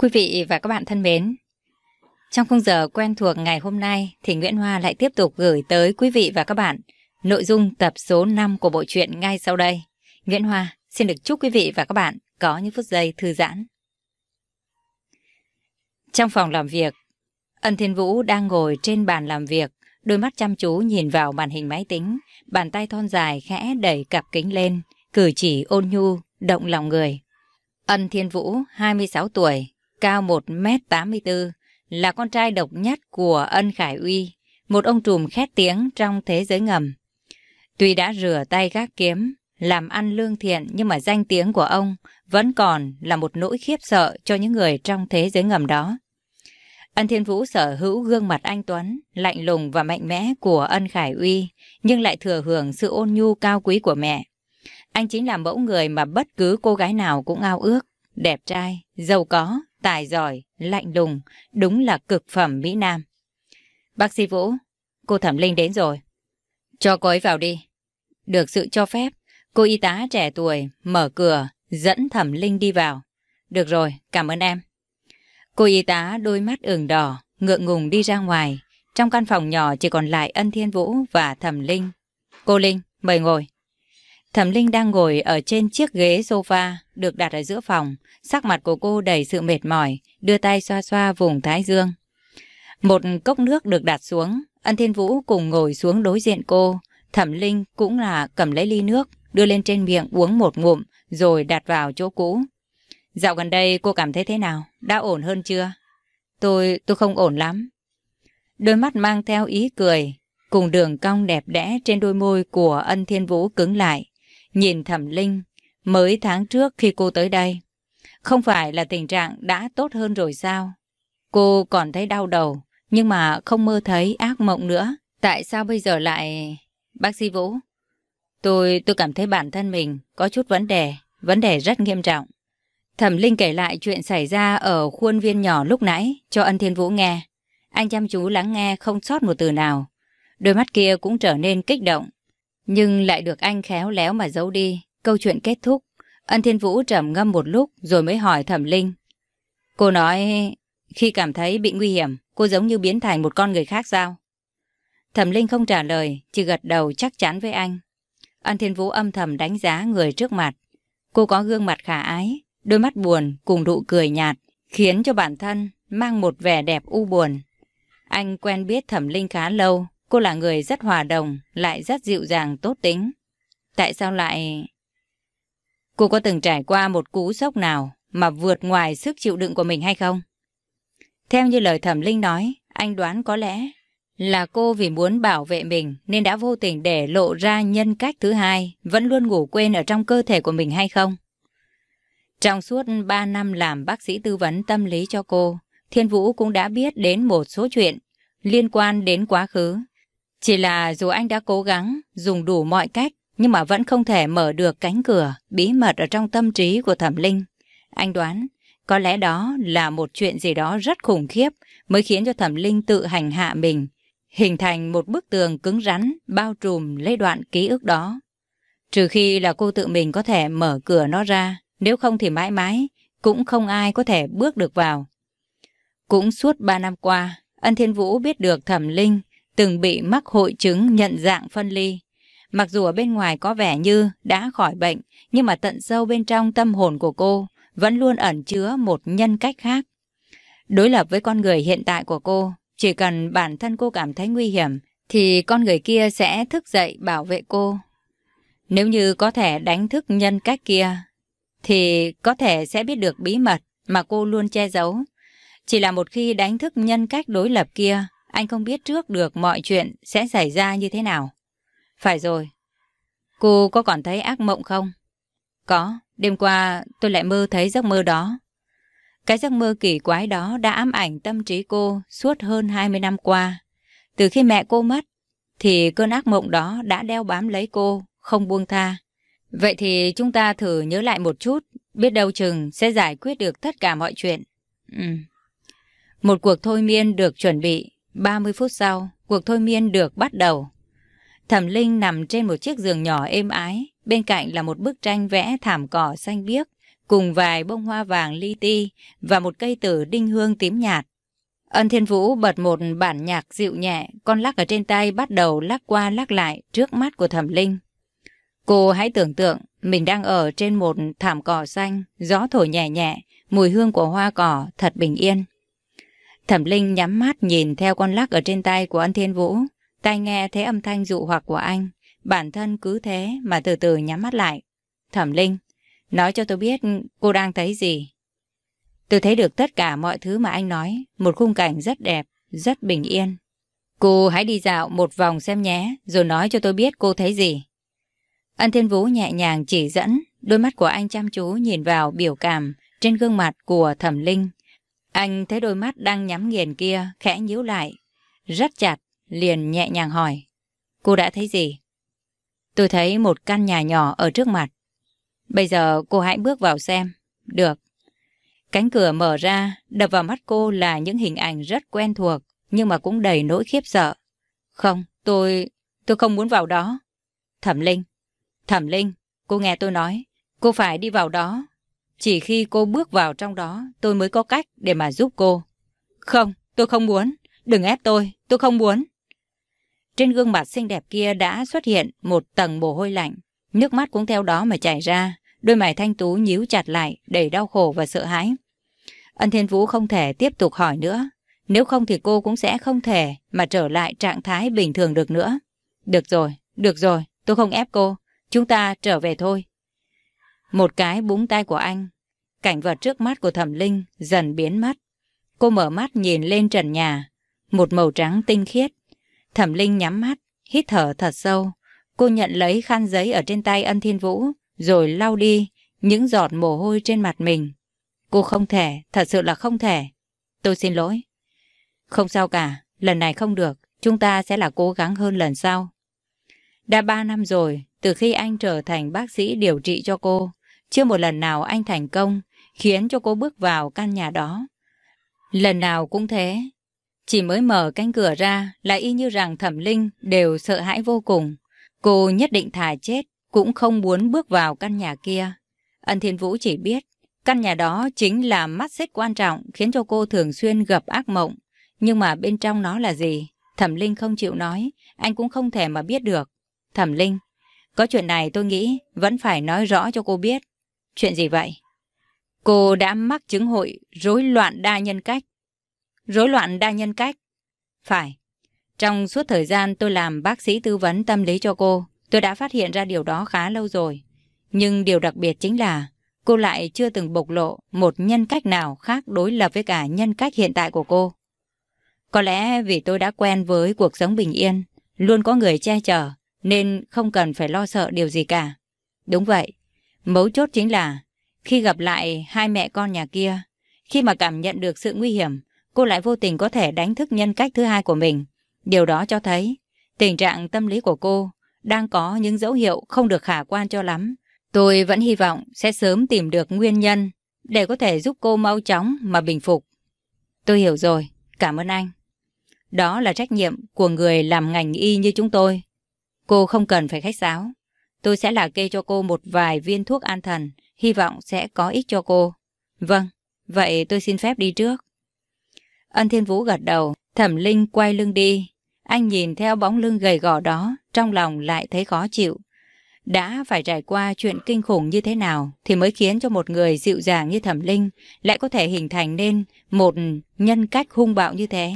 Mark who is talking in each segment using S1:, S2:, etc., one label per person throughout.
S1: Quý vị và các bạn thân mến, trong khung giờ quen thuộc ngày hôm nay thì Nguyễn Hoa lại tiếp tục gửi tới quý vị và các bạn nội dung tập số 5 của bộ truyện ngay sau đây. Nguyễn Hoa xin được chúc quý vị và các bạn có những phút giây thư giãn. Trong phòng làm việc, Ân Thiên Vũ đang ngồi trên bàn làm việc, đôi mắt chăm chú nhìn vào màn hình máy tính, bàn tay thon dài khẽ đẩy cặp kính lên, cử chỉ ôn nhu, động lòng người. Ân Thiên Vũ, 26 tuổi, cao 1m84, là con trai độc nhất của Ân Khải Uy, một ông trùm khét tiếng trong thế giới ngầm. Tuy đã rửa tay gác kiếm, làm ăn lương thiện nhưng mà danh tiếng của ông vẫn còn là một nỗi khiếp sợ cho những người trong thế giới ngầm đó. Ân Thiên Vũ sở hữu gương mặt anh Tuấn, lạnh lùng và mạnh mẽ của Ân Khải Uy, nhưng lại thừa hưởng sự ôn nhu cao quý của mẹ. Anh chính là mẫu người mà bất cứ cô gái nào cũng ao ước, đẹp trai, giàu có, tài giỏi, lạnh lùng, đúng là cực phẩm Mỹ Nam. Bác sĩ Vũ, cô Thẩm Linh đến rồi. Cho cô ấy vào đi. Được sự cho phép, cô y tá trẻ tuổi mở cửa, dẫn Thẩm Linh đi vào. Được rồi, cảm ơn em. Cô y tá đôi mắt ửng đỏ, ngượng ngùng đi ra ngoài. Trong căn phòng nhỏ chỉ còn lại Ân Thiên Vũ và Thẩm Linh. Cô Linh, mời ngồi. Thẩm Linh đang ngồi ở trên chiếc ghế sofa được đặt ở giữa phòng. Sắc mặt của cô đầy sự mệt mỏi, đưa tay xoa xoa vùng thái dương. Một cốc nước được đặt xuống, Ân Thiên Vũ cùng ngồi xuống đối diện cô. Thẩm Linh cũng là cầm lấy ly nước, đưa lên trên miệng uống một ngụm, rồi đặt vào chỗ cũ. Dạo gần đây cô cảm thấy thế nào? Đã ổn hơn chưa? Tôi, tôi không ổn lắm. Đôi mắt mang theo ý cười, cùng đường cong đẹp đẽ trên đôi môi của ân thiên vũ cứng lại. Nhìn thẩm linh, mới tháng trước khi cô tới đây. Không phải là tình trạng đã tốt hơn rồi sao? Cô còn thấy đau đầu, nhưng mà không mơ thấy ác mộng nữa. Tại sao bây giờ lại... Bác sĩ Vũ, tôi tôi cảm thấy bản thân mình có chút vấn đề, vấn đề rất nghiêm trọng. Thẩm Linh kể lại chuyện xảy ra ở khuôn viên nhỏ lúc nãy cho ân thiên vũ nghe. Anh chăm chú lắng nghe không sót một từ nào. Đôi mắt kia cũng trở nên kích động. Nhưng lại được anh khéo léo mà giấu đi. Câu chuyện kết thúc. Ân thiên vũ trầm ngâm một lúc rồi mới hỏi Thẩm Linh. Cô nói khi cảm thấy bị nguy hiểm, cô giống như biến thành một con người khác sao? Thẩm Linh không trả lời, chỉ gật đầu chắc chắn với anh. Ân Thiên Vũ âm thầm đánh giá người trước mặt. Cô có gương mặt khả ái, Đôi mắt buồn cùng nụ cười nhạt khiến cho bản thân mang một vẻ đẹp u buồn. Anh quen biết Thẩm Linh khá lâu, cô là người rất hòa đồng, lại rất dịu dàng tốt tính. Tại sao lại... Cô có từng trải qua một cú sốc nào mà vượt ngoài sức chịu đựng của mình hay không? Theo như lời Thẩm Linh nói, anh đoán có lẽ là cô vì muốn bảo vệ mình nên đã vô tình để lộ ra nhân cách thứ hai, vẫn luôn ngủ quên ở trong cơ thể của mình hay không? Trong suốt 3 năm làm bác sĩ tư vấn tâm lý cho cô, Thiên Vũ cũng đã biết đến một số chuyện liên quan đến quá khứ. Chỉ là dù anh đã cố gắng dùng đủ mọi cách nhưng mà vẫn không thể mở được cánh cửa bí mật ở trong tâm trí của Thẩm Linh. Anh đoán có lẽ đó là một chuyện gì đó rất khủng khiếp mới khiến cho Thẩm Linh tự hành hạ mình, hình thành một bức tường cứng rắn bao trùm lấy đoạn ký ức đó. Trừ khi là cô tự mình có thể mở cửa nó ra, nếu không thì mãi mãi, cũng không ai có thể bước được vào. Cũng suốt 3 năm qua, Ân Thiên Vũ biết được Thẩm Linh từng bị mắc hội chứng nhận dạng phân ly. Mặc dù ở bên ngoài có vẻ như đã khỏi bệnh, nhưng mà tận sâu bên trong tâm hồn của cô vẫn luôn ẩn chứa một nhân cách khác. Đối lập với con người hiện tại của cô, chỉ cần bản thân cô cảm thấy nguy hiểm, thì con người kia sẽ thức dậy bảo vệ cô. Nếu như có thể đánh thức nhân cách kia, thì có thể sẽ biết được bí mật mà cô luôn che giấu. Chỉ là một khi đánh thức nhân cách đối lập kia, anh không biết trước được mọi chuyện sẽ xảy ra như thế nào. Phải rồi. Cô có còn thấy ác mộng không? Có, đêm qua tôi lại mơ thấy giấc mơ đó. Cái giấc mơ kỳ quái đó đã ám ảnh tâm trí cô suốt hơn 20 năm qua. Từ khi mẹ cô mất, thì cơn ác mộng đó đã đeo bám lấy cô, không buông tha. Vậy thì chúng ta thử nhớ lại một chút, biết đâu chừng sẽ giải quyết được tất cả mọi chuyện. Ừ. Một cuộc thôi miên được chuẩn bị, 30 phút sau, cuộc thôi miên được bắt đầu. Thẩm Linh nằm trên một chiếc giường nhỏ êm ái, bên cạnh là một bức tranh vẽ thảm cỏ xanh biếc, cùng vài bông hoa vàng li ti và một cây tử đinh hương tím nhạt. Ân Thiên Vũ bật một bản nhạc dịu nhẹ, con lắc ở trên tay bắt đầu lắc qua lắc lại trước mắt của Thẩm Linh. Cô hãy tưởng tượng mình đang ở trên một thảm cỏ xanh, gió thổi nhẹ nhẹ, mùi hương của hoa cỏ thật bình yên. Thẩm Linh nhắm mắt nhìn theo con lắc ở trên tay của Ân Thiên Vũ, tai nghe thấy âm thanh dụ hoặc của anh, bản thân cứ thế mà từ từ nhắm mắt lại. Thẩm Linh, nói cho tôi biết cô đang thấy gì. Tôi thấy được tất cả mọi thứ mà anh nói, một khung cảnh rất đẹp, rất bình yên. Cô hãy đi dạo một vòng xem nhé, rồi nói cho tôi biết cô thấy gì. Ân Thiên Vũ nhẹ nhàng chỉ dẫn, đôi mắt của anh chăm chú nhìn vào biểu cảm trên gương mặt của Thẩm Linh. Anh thấy đôi mắt đang nhắm nghiền kia, khẽ nhíu lại, rất chặt, liền nhẹ nhàng hỏi. Cô đã thấy gì? Tôi thấy một căn nhà nhỏ ở trước mặt. Bây giờ cô hãy bước vào xem. Được. Cánh cửa mở ra, đập vào mắt cô là những hình ảnh rất quen thuộc, nhưng mà cũng đầy nỗi khiếp sợ. Không, tôi... tôi không muốn vào đó. Thẩm Linh. Thẩm Linh, cô nghe tôi nói, cô phải đi vào đó. Chỉ khi cô bước vào trong đó, tôi mới có cách để mà giúp cô. Không, tôi không muốn. Đừng ép tôi, tôi không muốn. Trên gương mặt xinh đẹp kia đã xuất hiện một tầng mồ hôi lạnh. Nước mắt cũng theo đó mà chảy ra. Đôi mày thanh tú nhíu chặt lại, đầy đau khổ và sợ hãi. Ân Thiên Vũ không thể tiếp tục hỏi nữa. Nếu không thì cô cũng sẽ không thể mà trở lại trạng thái bình thường được nữa. Được rồi, được rồi, tôi không ép cô. Chúng ta trở về thôi. Một cái búng tay của anh. Cảnh vật trước mắt của thẩm linh dần biến mất. Cô mở mắt nhìn lên trần nhà. Một màu trắng tinh khiết. Thẩm linh nhắm mắt, hít thở thật sâu. Cô nhận lấy khăn giấy ở trên tay ân thiên vũ, rồi lau đi những giọt mồ hôi trên mặt mình. Cô không thể, thật sự là không thể. Tôi xin lỗi. Không sao cả, lần này không được, chúng ta sẽ là cố gắng hơn lần sau. Đã ba năm rồi, từ khi anh trở thành bác sĩ điều trị cho cô, chưa một lần nào anh thành công, khiến cho cô bước vào căn nhà đó. Lần nào cũng thế, chỉ mới mở cánh cửa ra là y như rằng thẩm linh đều sợ hãi vô cùng. Cô nhất định thà chết, cũng không muốn bước vào căn nhà kia. Ân Thiên Vũ chỉ biết, căn nhà đó chính là mắt xích quan trọng khiến cho cô thường xuyên gặp ác mộng. Nhưng mà bên trong nó là gì? Thẩm Linh không chịu nói, anh cũng không thể mà biết được. Thẩm Linh, có chuyện này tôi nghĩ vẫn phải nói rõ cho cô biết. Chuyện gì vậy? Cô đã mắc chứng hội rối loạn đa nhân cách. Rối loạn đa nhân cách? Phải. Trong suốt thời gian tôi làm bác sĩ tư vấn tâm lý cho cô, tôi đã phát hiện ra điều đó khá lâu rồi. Nhưng điều đặc biệt chính là cô lại chưa từng bộc lộ một nhân cách nào khác đối lập với cả nhân cách hiện tại của cô. Có lẽ vì tôi đã quen với cuộc sống bình yên, luôn có người che chở, nên không cần phải lo sợ điều gì cả. Đúng vậy, mấu chốt chính là khi gặp lại hai mẹ con nhà kia, khi mà cảm nhận được sự nguy hiểm, cô lại vô tình có thể đánh thức nhân cách thứ hai của mình. Điều đó cho thấy tình trạng tâm lý của cô đang có những dấu hiệu không được khả quan cho lắm. Tôi vẫn hy vọng sẽ sớm tìm được nguyên nhân để có thể giúp cô mau chóng mà bình phục. Tôi hiểu rồi, cảm ơn anh. Đó là trách nhiệm của người làm ngành y như chúng tôi. Cô không cần phải khách sáo. Tôi sẽ là kê cho cô một vài viên thuốc an thần, hy vọng sẽ có ích cho cô. Vâng, vậy tôi xin phép đi trước. Ân Thiên Vũ gật đầu, Thẩm Linh quay lưng đi. Anh nhìn theo bóng lưng gầy gò đó, trong lòng lại thấy khó chịu. Đã phải trải qua chuyện kinh khủng như thế nào thì mới khiến cho một người dịu dàng như Thẩm Linh lại có thể hình thành nên một nhân cách hung bạo như thế.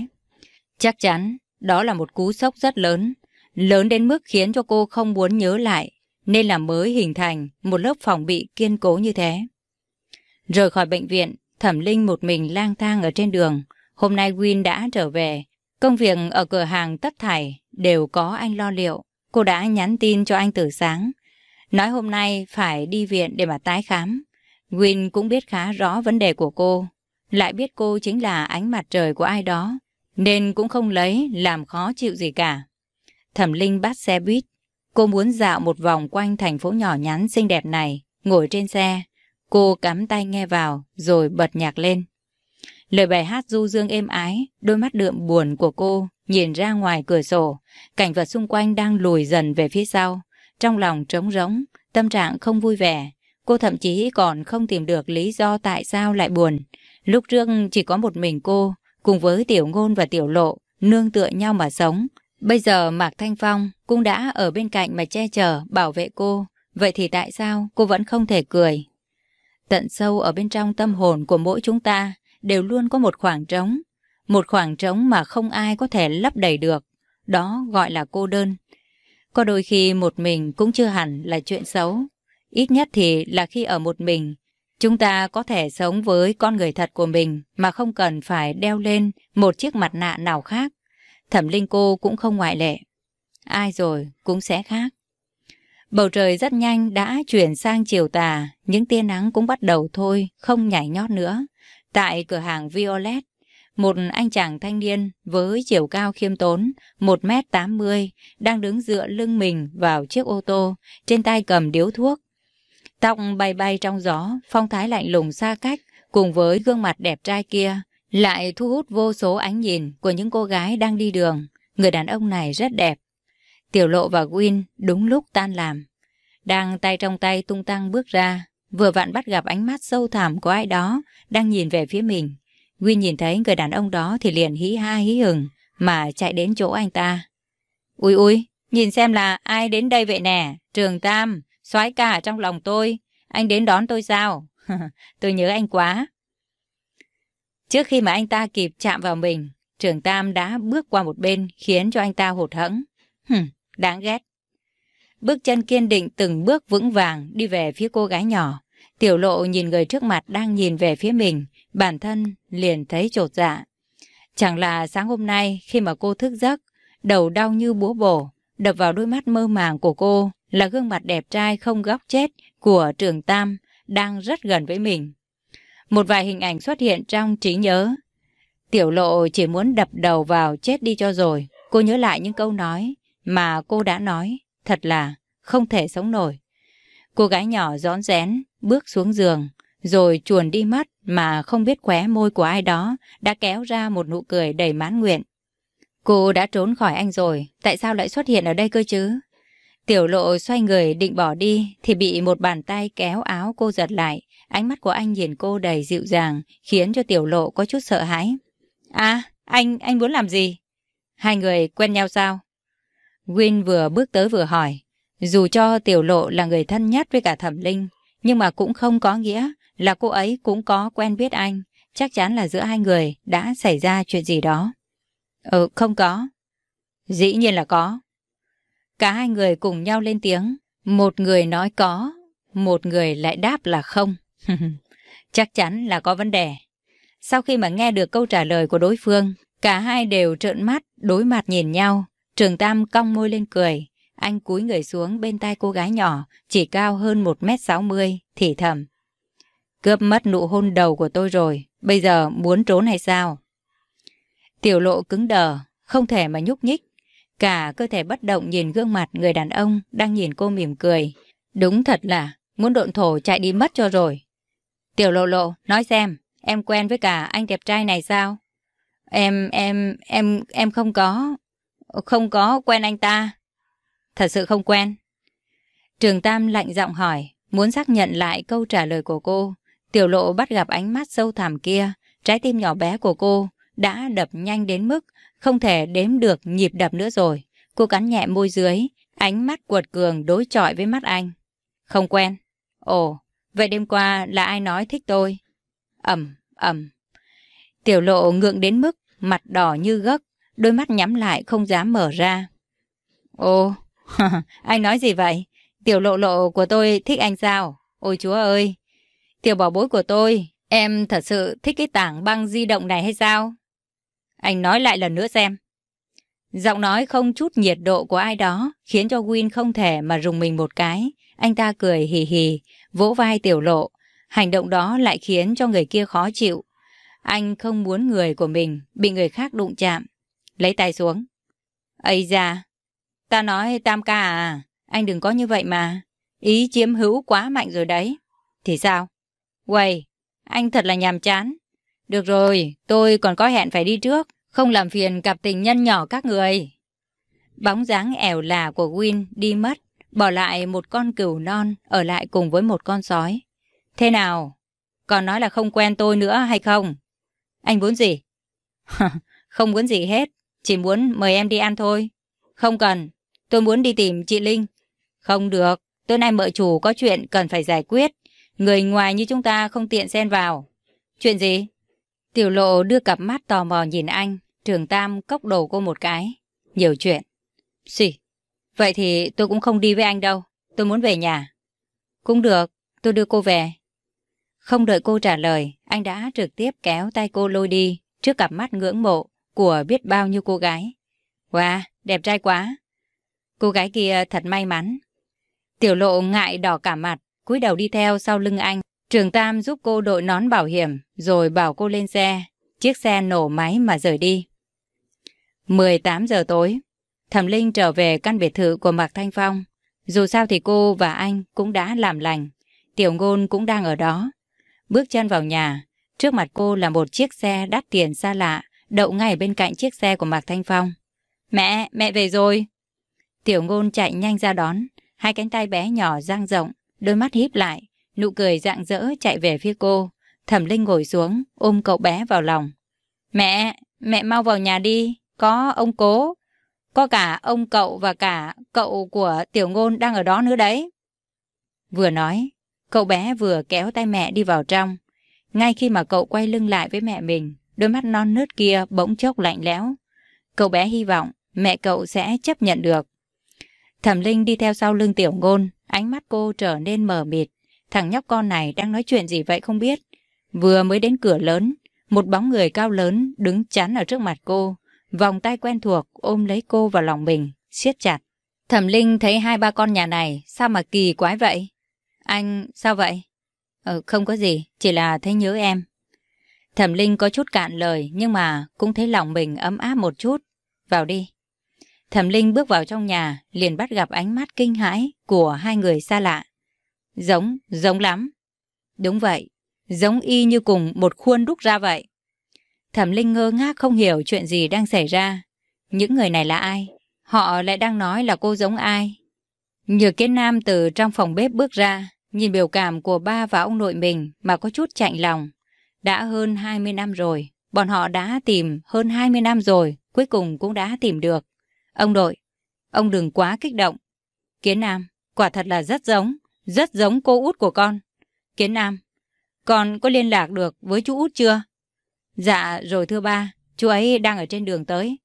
S1: Chắc chắn, đó là một cú sốc rất lớn, lớn đến mức khiến cho cô không muốn nhớ lại, nên là mới hình thành một lớp phòng bị kiên cố như thế. Rời khỏi bệnh viện, Thẩm Linh một mình lang thang ở trên đường. Hôm nay Win đã trở về. Công việc ở cửa hàng tất thảy đều có anh lo liệu. Cô đã nhắn tin cho anh từ sáng. Nói hôm nay phải đi viện để mà tái khám. Win cũng biết khá rõ vấn đề của cô. Lại biết cô chính là ánh mặt trời của ai đó. Nên cũng không lấy làm khó chịu gì cả. Thẩm Linh bắt xe buýt. Cô muốn dạo một vòng quanh thành phố nhỏ nhắn xinh đẹp này, ngồi trên xe. Cô cắm tay nghe vào, rồi bật nhạc lên. Lời bài hát du dương êm ái, đôi mắt đượm buồn của cô nhìn ra ngoài cửa sổ. Cảnh vật xung quanh đang lùi dần về phía sau. Trong lòng trống rỗng, tâm trạng không vui vẻ. Cô thậm chí còn không tìm được lý do tại sao lại buồn. Lúc trước chỉ có một mình cô, cùng với Tiểu Ngôn và Tiểu Lộ, nương tựa nhau mà sống. Bây giờ Mạc Thanh Phong cũng đã ở bên cạnh mà che chở, bảo vệ cô. Vậy thì tại sao cô vẫn không thể cười? Tận sâu ở bên trong tâm hồn của mỗi chúng ta đều luôn có một khoảng trống. Một khoảng trống mà không ai có thể lấp đầy được. Đó gọi là cô đơn. Có đôi khi một mình cũng chưa hẳn là chuyện xấu. Ít nhất thì là khi ở một mình, chúng ta có thể sống với con người thật của mình mà không cần phải đeo lên một chiếc mặt nạ nào khác. Thẩm Linh cô cũng không ngoại lệ. Ai rồi cũng sẽ khác. Bầu trời rất nhanh đã chuyển sang chiều tà, những tia nắng cũng bắt đầu thôi, không nhảy nhót nữa. Tại cửa hàng Violet, một anh chàng thanh niên với chiều cao khiêm tốn, 1m80, đang đứng dựa lưng mình vào chiếc ô tô, trên tay cầm điếu thuốc. Tóc bay bay trong gió, phong thái lạnh lùng xa cách, cùng với gương mặt đẹp trai kia, lại thu hút vô số ánh nhìn của những cô gái đang đi đường. Người đàn ông này rất đẹp. Tiểu lộ và Win đúng lúc tan làm. Đang tay trong tay tung tăng bước ra, vừa vặn bắt gặp ánh mắt sâu thẳm của ai đó đang nhìn về phía mình. Win nhìn thấy người đàn ông đó thì liền hí ha hí hừng mà chạy đến chỗ anh ta. Ui ui, nhìn xem là ai đến đây vậy nè, Trường Tam, soái cả trong lòng tôi, anh đến đón tôi sao? tôi nhớ anh quá. Trước khi mà anh ta kịp chạm vào mình, Trường Tam đã bước qua một bên khiến cho anh ta hụt hẫng. Hừm, đáng ghét. Bước chân kiên định từng bước vững vàng đi về phía cô gái nhỏ. Tiểu lộ nhìn người trước mặt đang nhìn về phía mình, bản thân liền thấy trột dạ. Chẳng là sáng hôm nay khi mà cô thức giấc, đầu đau như búa bổ, đập vào đôi mắt mơ màng của cô là gương mặt đẹp trai không góc chết của trường Tam đang rất gần với mình. Một vài hình ảnh xuất hiện trong trí nhớ. Tiểu lộ chỉ muốn đập đầu vào chết đi cho rồi. Cô nhớ lại những câu nói mà cô đã nói. Thật là không thể sống nổi. Cô gái nhỏ rón rén bước xuống giường rồi chuồn đi mất mà không biết khóe môi của ai đó đã kéo ra một nụ cười đầy mãn nguyện. Cô đã trốn khỏi anh rồi, tại sao lại xuất hiện ở đây cơ chứ? Tiểu lộ xoay người định bỏ đi thì bị một bàn tay kéo áo cô giật lại. Ánh mắt của anh nhìn cô đầy dịu dàng khiến cho tiểu lộ có chút sợ hãi. À, anh, anh muốn làm gì? Hai người quen nhau sao? Win vừa bước tới vừa hỏi. Dù cho tiểu lộ là người thân nhất với cả thẩm linh, nhưng mà cũng không có nghĩa là cô ấy cũng có quen biết anh. Chắc chắn là giữa hai người đã xảy ra chuyện gì đó. Ừ, không có. Dĩ nhiên là có. Cả hai người cùng nhau lên tiếng. Một người nói có, một người lại đáp là không. Chắc chắn là có vấn đề. Sau khi mà nghe được câu trả lời của đối phương, cả hai đều trợn mắt, đối mặt nhìn nhau. Trường Tam cong môi lên cười. Anh cúi người xuống bên tai cô gái nhỏ, chỉ cao hơn 1m60, thì thầm. Cướp mất nụ hôn đầu của tôi rồi, bây giờ muốn trốn hay sao? Tiểu lộ cứng đờ, không thể mà nhúc nhích. Cả cơ thể bất động nhìn gương mặt người đàn ông đang nhìn cô mỉm cười. Đúng thật là muốn độn thổ chạy đi mất cho rồi. Tiểu lộ lộ, nói xem, em quen với cả anh đẹp trai này sao? Em, em, em, em không có, không có quen anh ta. Thật sự không quen. Trường Tam lạnh giọng hỏi, muốn xác nhận lại câu trả lời của cô. Tiểu lộ bắt gặp ánh mắt sâu thẳm kia, trái tim nhỏ bé của cô đã đập nhanh đến mức không thể đếm được nhịp đập nữa rồi. Cô cắn nhẹ môi dưới, ánh mắt quật cường đối chọi với mắt anh. Không quen. Ồ, vậy đêm qua là ai nói thích tôi? Ẩm, ẩm. Tiểu lộ ngượng đến mức mặt đỏ như gấc, đôi mắt nhắm lại không dám mở ra. Ô, anh nói gì vậy? Tiểu lộ lộ của tôi thích anh sao? Ôi chúa ơi! Tiểu bảo bối của tôi, em thật sự thích cái tảng băng di động này hay sao? Anh nói lại lần nữa xem. Giọng nói không chút nhiệt độ của ai đó khiến cho Win không thể mà rùng mình một cái. Anh ta cười hì hì, vỗ vai tiểu lộ. Hành động đó lại khiến cho người kia khó chịu. Anh không muốn người của mình bị người khác đụng chạm. Lấy tay xuống. Ây da, ta nói tam ca à, anh đừng có như vậy mà. Ý chiếm hữu quá mạnh rồi đấy. Thì sao? Quầy, anh thật là nhàm chán. Được rồi, tôi còn có hẹn phải đi trước. Không làm phiền cặp tình nhân nhỏ các người. Bóng dáng ẻo là của Win đi mất bỏ lại một con cừu non ở lại cùng với một con sói. Thế nào? Còn nói là không quen tôi nữa hay không? Anh muốn gì? không muốn gì hết, chỉ muốn mời em đi ăn thôi. Không cần, tôi muốn đi tìm chị Linh. Không được, tối nay mợ chủ có chuyện cần phải giải quyết. Người ngoài như chúng ta không tiện xen vào. Chuyện gì? Tiểu lộ đưa cặp mắt tò mò nhìn anh, trường tam cốc đầu cô một cái. Nhiều chuyện. Xì, vậy thì tôi cũng không đi với anh đâu. Tôi muốn về nhà. Cũng được, tôi đưa cô về. Không đợi cô trả lời, anh đã trực tiếp kéo tay cô lôi đi trước cặp mắt ngưỡng mộ của biết bao nhiêu cô gái. Wow, đẹp trai quá. Cô gái kia thật may mắn. Tiểu lộ ngại đỏ cả mặt, cúi đầu đi theo sau lưng anh. Trường Tam giúp cô đội nón bảo hiểm, rồi bảo cô lên xe. Chiếc xe nổ máy mà rời đi. 18 giờ tối, Thẩm Linh trở về căn biệt thự của Mạc Thanh Phong. Dù sao thì cô và anh cũng đã làm lành. Tiểu ngôn cũng đang ở đó. Bước chân vào nhà, trước mặt cô là một chiếc xe đắt tiền xa lạ, đậu ngay bên cạnh chiếc xe của Mạc Thanh Phong. Mẹ, mẹ về rồi. Tiểu ngôn chạy nhanh ra đón, hai cánh tay bé nhỏ dang rộng, đôi mắt híp lại, nụ cười rạng rỡ chạy về phía cô. Thẩm Linh ngồi xuống, ôm cậu bé vào lòng. Mẹ, mẹ mau vào nhà đi, có ông cố, có cả ông cậu và cả cậu của tiểu ngôn đang ở đó nữa đấy. Vừa nói, cậu bé vừa kéo tay mẹ đi vào trong. Ngay khi mà cậu quay lưng lại với mẹ mình, đôi mắt non nớt kia bỗng chốc lạnh lẽo. Cậu bé hy vọng mẹ cậu sẽ chấp nhận được. Thẩm Linh đi theo sau lưng tiểu ngôn, ánh mắt cô trở nên mờ mịt. Thằng nhóc con này đang nói chuyện gì vậy không biết. Vừa mới đến cửa lớn, một bóng người cao lớn đứng chắn ở trước mặt cô. Vòng tay quen thuộc ôm lấy cô vào lòng mình, siết chặt. Thẩm Linh thấy hai ba con nhà này, sao mà kỳ quái vậy? Anh, sao vậy? Ờ, không có gì, chỉ là thấy nhớ em. Thẩm Linh có chút cạn lời, nhưng mà cũng thấy lòng mình ấm áp một chút. Vào đi. Thẩm Linh bước vào trong nhà, liền bắt gặp ánh mắt kinh hãi của hai người xa lạ. Giống, giống lắm. Đúng vậy, giống y như cùng một khuôn đúc ra vậy. Thẩm Linh ngơ ngác không hiểu chuyện gì đang xảy ra. Những người này là ai? Họ lại đang nói là cô giống ai? Nhược kiến nam từ trong phòng bếp bước ra, nhìn biểu cảm của ba và ông nội mình mà có chút chạnh lòng. Đã hơn 20 năm rồi, bọn họ đã tìm hơn 20 năm rồi, cuối cùng cũng đã tìm được. Ông nội, ông đừng quá kích động. Kiến Nam, quả thật là rất giống, rất giống cô út của con. Kiến Nam, con có liên lạc được với chú út chưa? Dạ rồi thưa ba, chú ấy đang ở trên đường tới.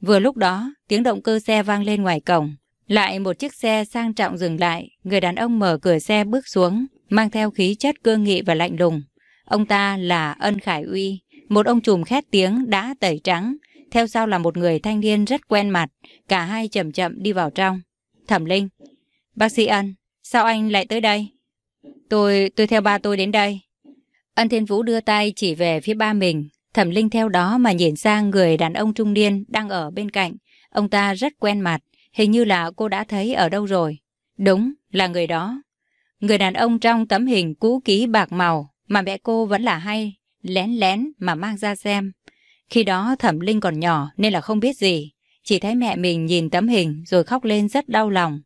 S1: Vừa lúc đó, tiếng động cơ xe vang lên ngoài cổng. Lại một chiếc xe sang trọng dừng lại, người đàn ông mở cửa xe bước xuống, mang theo khí chất cương nghị và lạnh lùng. Ông ta là Ân Khải Uy, một ông trùm khét tiếng đã tẩy trắng, theo sau là một người thanh niên rất quen mặt, cả hai chậm chậm đi vào trong. Thẩm Linh, bác sĩ Ân, sao anh lại tới đây? Tôi, tôi theo ba tôi đến đây. Ân Thiên Vũ đưa tay chỉ về phía ba mình. Thẩm Linh theo đó mà nhìn sang người đàn ông trung niên đang ở bên cạnh. Ông ta rất quen mặt, hình như là cô đã thấy ở đâu rồi. Đúng, là người đó. Người đàn ông trong tấm hình cũ ký bạc màu mà mẹ cô vẫn là hay, lén lén mà mang ra xem. Khi đó Thẩm Linh còn nhỏ nên là không biết gì. Chỉ thấy mẹ mình nhìn tấm hình rồi khóc lên rất đau lòng.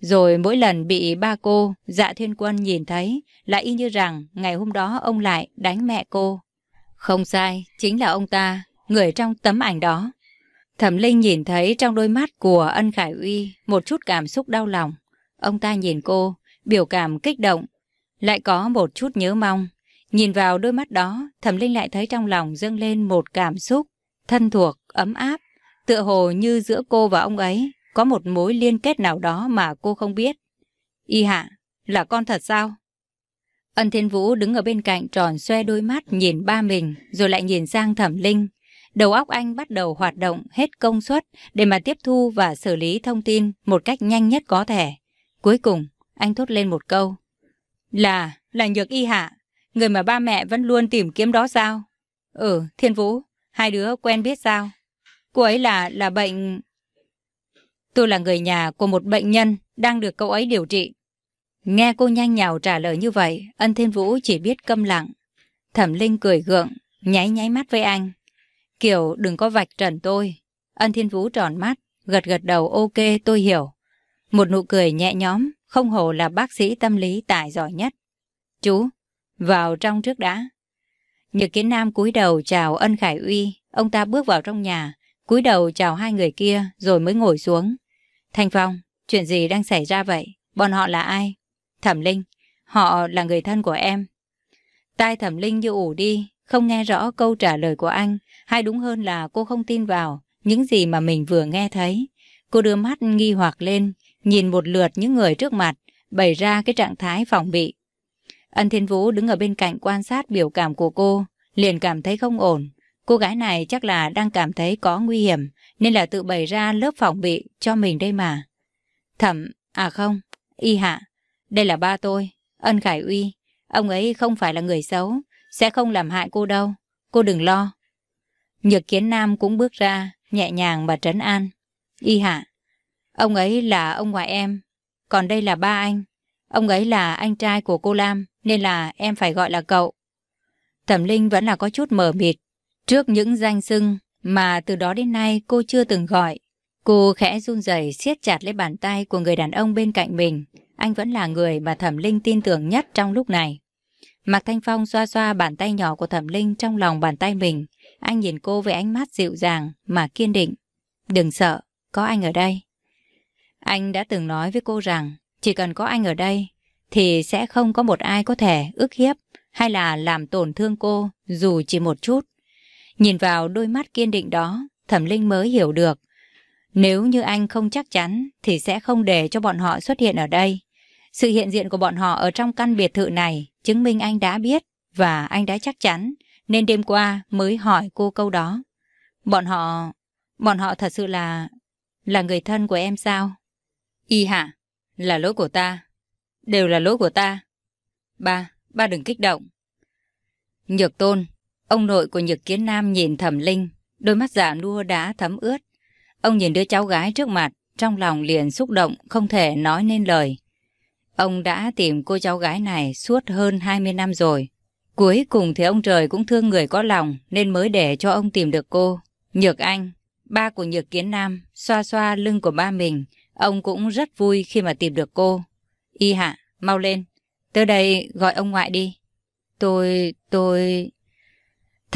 S1: Rồi mỗi lần bị ba cô, dạ thiên quân nhìn thấy, là y như rằng ngày hôm đó ông lại đánh mẹ cô. Không sai, chính là ông ta, người trong tấm ảnh đó. Thẩm Linh nhìn thấy trong đôi mắt của ân Khải Uy một chút cảm xúc đau lòng. Ông ta nhìn cô, biểu cảm kích động, lại có một chút nhớ mong. Nhìn vào đôi mắt đó, Thẩm Linh lại thấy trong lòng dâng lên một cảm xúc thân thuộc, ấm áp, tựa hồ như giữa cô và ông ấy có một mối liên kết nào đó mà cô không biết. Y hạ, là con thật sao? Ân Thiên Vũ đứng ở bên cạnh tròn xoe đôi mắt nhìn ba mình rồi lại nhìn sang thẩm linh. Đầu óc anh bắt đầu hoạt động hết công suất để mà tiếp thu và xử lý thông tin một cách nhanh nhất có thể. Cuối cùng, anh thốt lên một câu. Là, là nhược y hạ, người mà ba mẹ vẫn luôn tìm kiếm đó sao? Ừ, Thiên Vũ, hai đứa quen biết sao? Cô ấy là, là bệnh... Tôi là người nhà của một bệnh nhân đang được cậu ấy điều trị. Nghe cô nhanh nhào trả lời như vậy, ân thiên vũ chỉ biết câm lặng. Thẩm Linh cười gượng, nháy nháy mắt với anh. Kiểu đừng có vạch trần tôi. Ân thiên vũ tròn mắt, gật gật đầu ok tôi hiểu. Một nụ cười nhẹ nhõm, không hồ là bác sĩ tâm lý tài giỏi nhất. Chú, vào trong trước đã. Nhật Kiến Nam cúi đầu chào ân Khải Uy, ông ta bước vào trong nhà, cúi đầu chào hai người kia rồi mới ngồi xuống. Thanh Phong, chuyện gì đang xảy ra vậy? Bọn họ là ai? Thẩm Linh, họ là người thân của em. Tai Thẩm Linh như ủ đi, không nghe rõ câu trả lời của anh, hay đúng hơn là cô không tin vào những gì mà mình vừa nghe thấy. Cô đưa mắt nghi hoặc lên, nhìn một lượt những người trước mặt, bày ra cái trạng thái phòng bị. Ân Thiên Vũ đứng ở bên cạnh quan sát biểu cảm của cô, liền cảm thấy không ổn. Cô gái này chắc là đang cảm thấy có nguy hiểm, nên là tự bày ra lớp phòng bị cho mình đây mà. Thẩm, à không, y hạ, đây là ba tôi, Ân Khải Uy. Ông ấy không phải là người xấu, sẽ không làm hại cô đâu, cô đừng lo. Nhược Kiến Nam cũng bước ra, nhẹ nhàng mà trấn an. Y hạ, ông ấy là ông ngoại em, còn đây là ba anh. Ông ấy là anh trai của cô Lam, nên là em phải gọi là cậu. Thẩm Linh vẫn là có chút mờ mịt, trước những danh xưng mà từ đó đến nay cô chưa từng gọi. Cô khẽ run rẩy siết chặt lấy bàn tay của người đàn ông bên cạnh mình. Anh vẫn là người mà Thẩm Linh tin tưởng nhất trong lúc này. Mạc Thanh Phong xoa xoa bàn tay nhỏ của Thẩm Linh trong lòng bàn tay mình. Anh nhìn cô với ánh mắt dịu dàng mà kiên định. Đừng sợ, có anh ở đây. Anh đã từng nói với cô rằng chỉ cần có anh ở đây thì sẽ không có một ai có thể ức hiếp hay là làm tổn thương cô dù chỉ một chút. Nhìn vào đôi mắt kiên định đó, Thẩm Linh mới hiểu được. Nếu như anh không chắc chắn thì sẽ không để cho bọn họ xuất hiện ở đây. Sự hiện diện của bọn họ ở trong căn biệt thự này chứng minh anh đã biết và anh đã chắc chắn, nên đêm qua mới hỏi cô câu đó. Bọn họ... bọn họ thật sự là... là người thân của em sao? Y hả? Là lỗi của ta. Đều là lỗi của ta. Ba, ba đừng kích động. Nhược tôn, ông nội của Nhược Kiến Nam nhìn thẩm linh, đôi mắt giả nua đã thấm ướt. Ông nhìn đứa cháu gái trước mặt, trong lòng liền xúc động, không thể nói nên lời. Ông đã tìm cô cháu gái này suốt hơn 20 năm rồi. Cuối cùng thì ông trời cũng thương người có lòng nên mới để cho ông tìm được cô. Nhược Anh, ba của Nhược Kiến Nam, xoa xoa lưng của ba mình. Ông cũng rất vui khi mà tìm được cô. Y hạ, mau lên. Tới đây gọi ông ngoại đi. Tôi, tôi...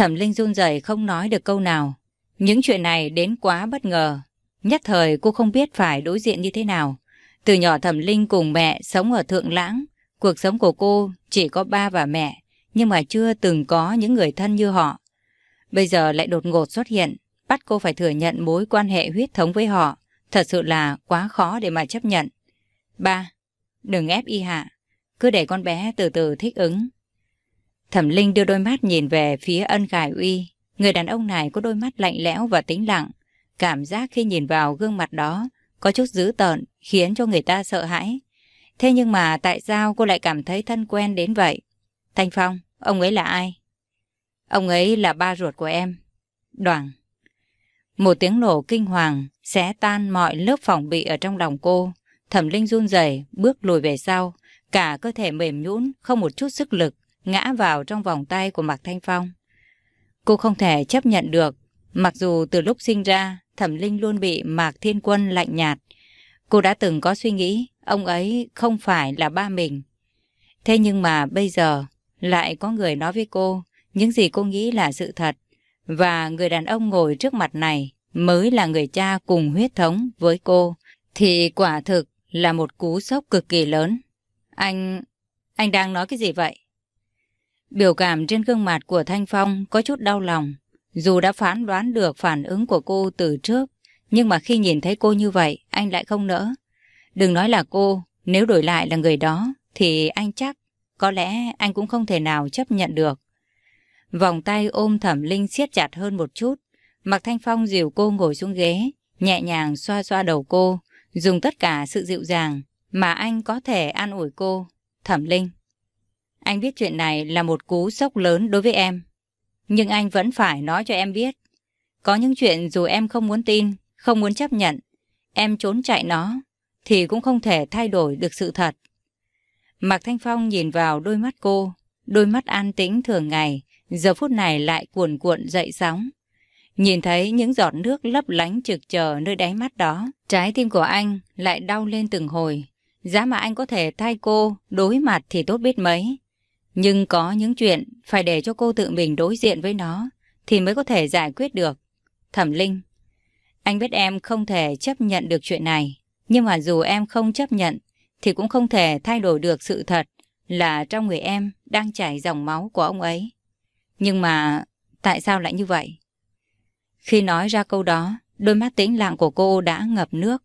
S1: Thẩm Linh run rẩy không nói được câu nào. Những chuyện này đến quá bất ngờ. Nhất thời cô không biết phải đối diện như thế nào. Từ nhỏ Thẩm Linh cùng mẹ sống ở Thượng Lãng. Cuộc sống của cô chỉ có ba và mẹ, nhưng mà chưa từng có những người thân như họ. Bây giờ lại đột ngột xuất hiện, bắt cô phải thừa nhận mối quan hệ huyết thống với họ. Thật sự là quá khó để mà chấp nhận. Ba, đừng ép y hạ, cứ để con bé từ từ thích ứng. Thẩm Linh đưa đôi mắt nhìn về phía ân khải uy. Người đàn ông này có đôi mắt lạnh lẽo và tĩnh lặng. Cảm giác khi nhìn vào gương mặt đó có chút dữ tợn khiến cho người ta sợ hãi. Thế nhưng mà tại sao cô lại cảm thấy thân quen đến vậy? Thanh Phong, ông ấy là ai? Ông ấy là ba ruột của em. Đoàn. Một tiếng nổ kinh hoàng sẽ tan mọi lớp phòng bị ở trong lòng cô. Thẩm Linh run rẩy bước lùi về sau. Cả cơ thể mềm nhũn, không một chút sức lực, ngã vào trong vòng tay của Mạc Thanh Phong. Cô không thể chấp nhận được. Mặc dù từ lúc sinh ra, Thẩm Linh luôn bị Mạc Thiên Quân lạnh nhạt. Cô đã từng có suy nghĩ ông ấy không phải là ba mình. Thế nhưng mà bây giờ lại có người nói với cô những gì cô nghĩ là sự thật. Và người đàn ông ngồi trước mặt này mới là người cha cùng huyết thống với cô. Thì quả thực là một cú sốc cực kỳ lớn. Anh... anh đang nói cái gì vậy? Biểu cảm trên gương mặt của Thanh Phong có chút đau lòng. Dù đã phán đoán được phản ứng của cô từ trước, nhưng mà khi nhìn thấy cô như vậy, anh lại không nỡ. Đừng nói là cô, nếu đổi lại là người đó, thì anh chắc, có lẽ anh cũng không thể nào chấp nhận được. Vòng tay ôm thẩm linh siết chặt hơn một chút. Mặc Thanh Phong dìu cô ngồi xuống ghế, nhẹ nhàng xoa xoa đầu cô, dùng tất cả sự dịu dàng mà anh có thể an ủi cô. Thẩm Linh. Anh biết chuyện này là một cú sốc lớn đối với em. Nhưng anh vẫn phải nói cho em biết. Có những chuyện dù em không muốn tin, không muốn chấp nhận, em trốn chạy nó, thì cũng không thể thay đổi được sự thật. Mạc Thanh Phong nhìn vào đôi mắt cô, đôi mắt an tĩnh thường ngày, giờ phút này lại cuồn cuộn dậy sóng. Nhìn thấy những giọt nước lấp lánh trực chờ nơi đáy mắt đó, trái tim của anh lại đau lên từng hồi. Giá mà anh có thể thay cô đối mặt thì tốt biết mấy. Nhưng có những chuyện phải để cho cô tự mình đối diện với nó thì mới có thể giải quyết được. Thẩm Linh, anh biết em không thể chấp nhận được chuyện này. Nhưng mà dù em không chấp nhận thì cũng không thể thay đổi được sự thật là trong người em đang chảy dòng máu của ông ấy. Nhưng mà tại sao lại như vậy? Khi nói ra câu đó, đôi mắt tĩnh lặng của cô đã ngập nước.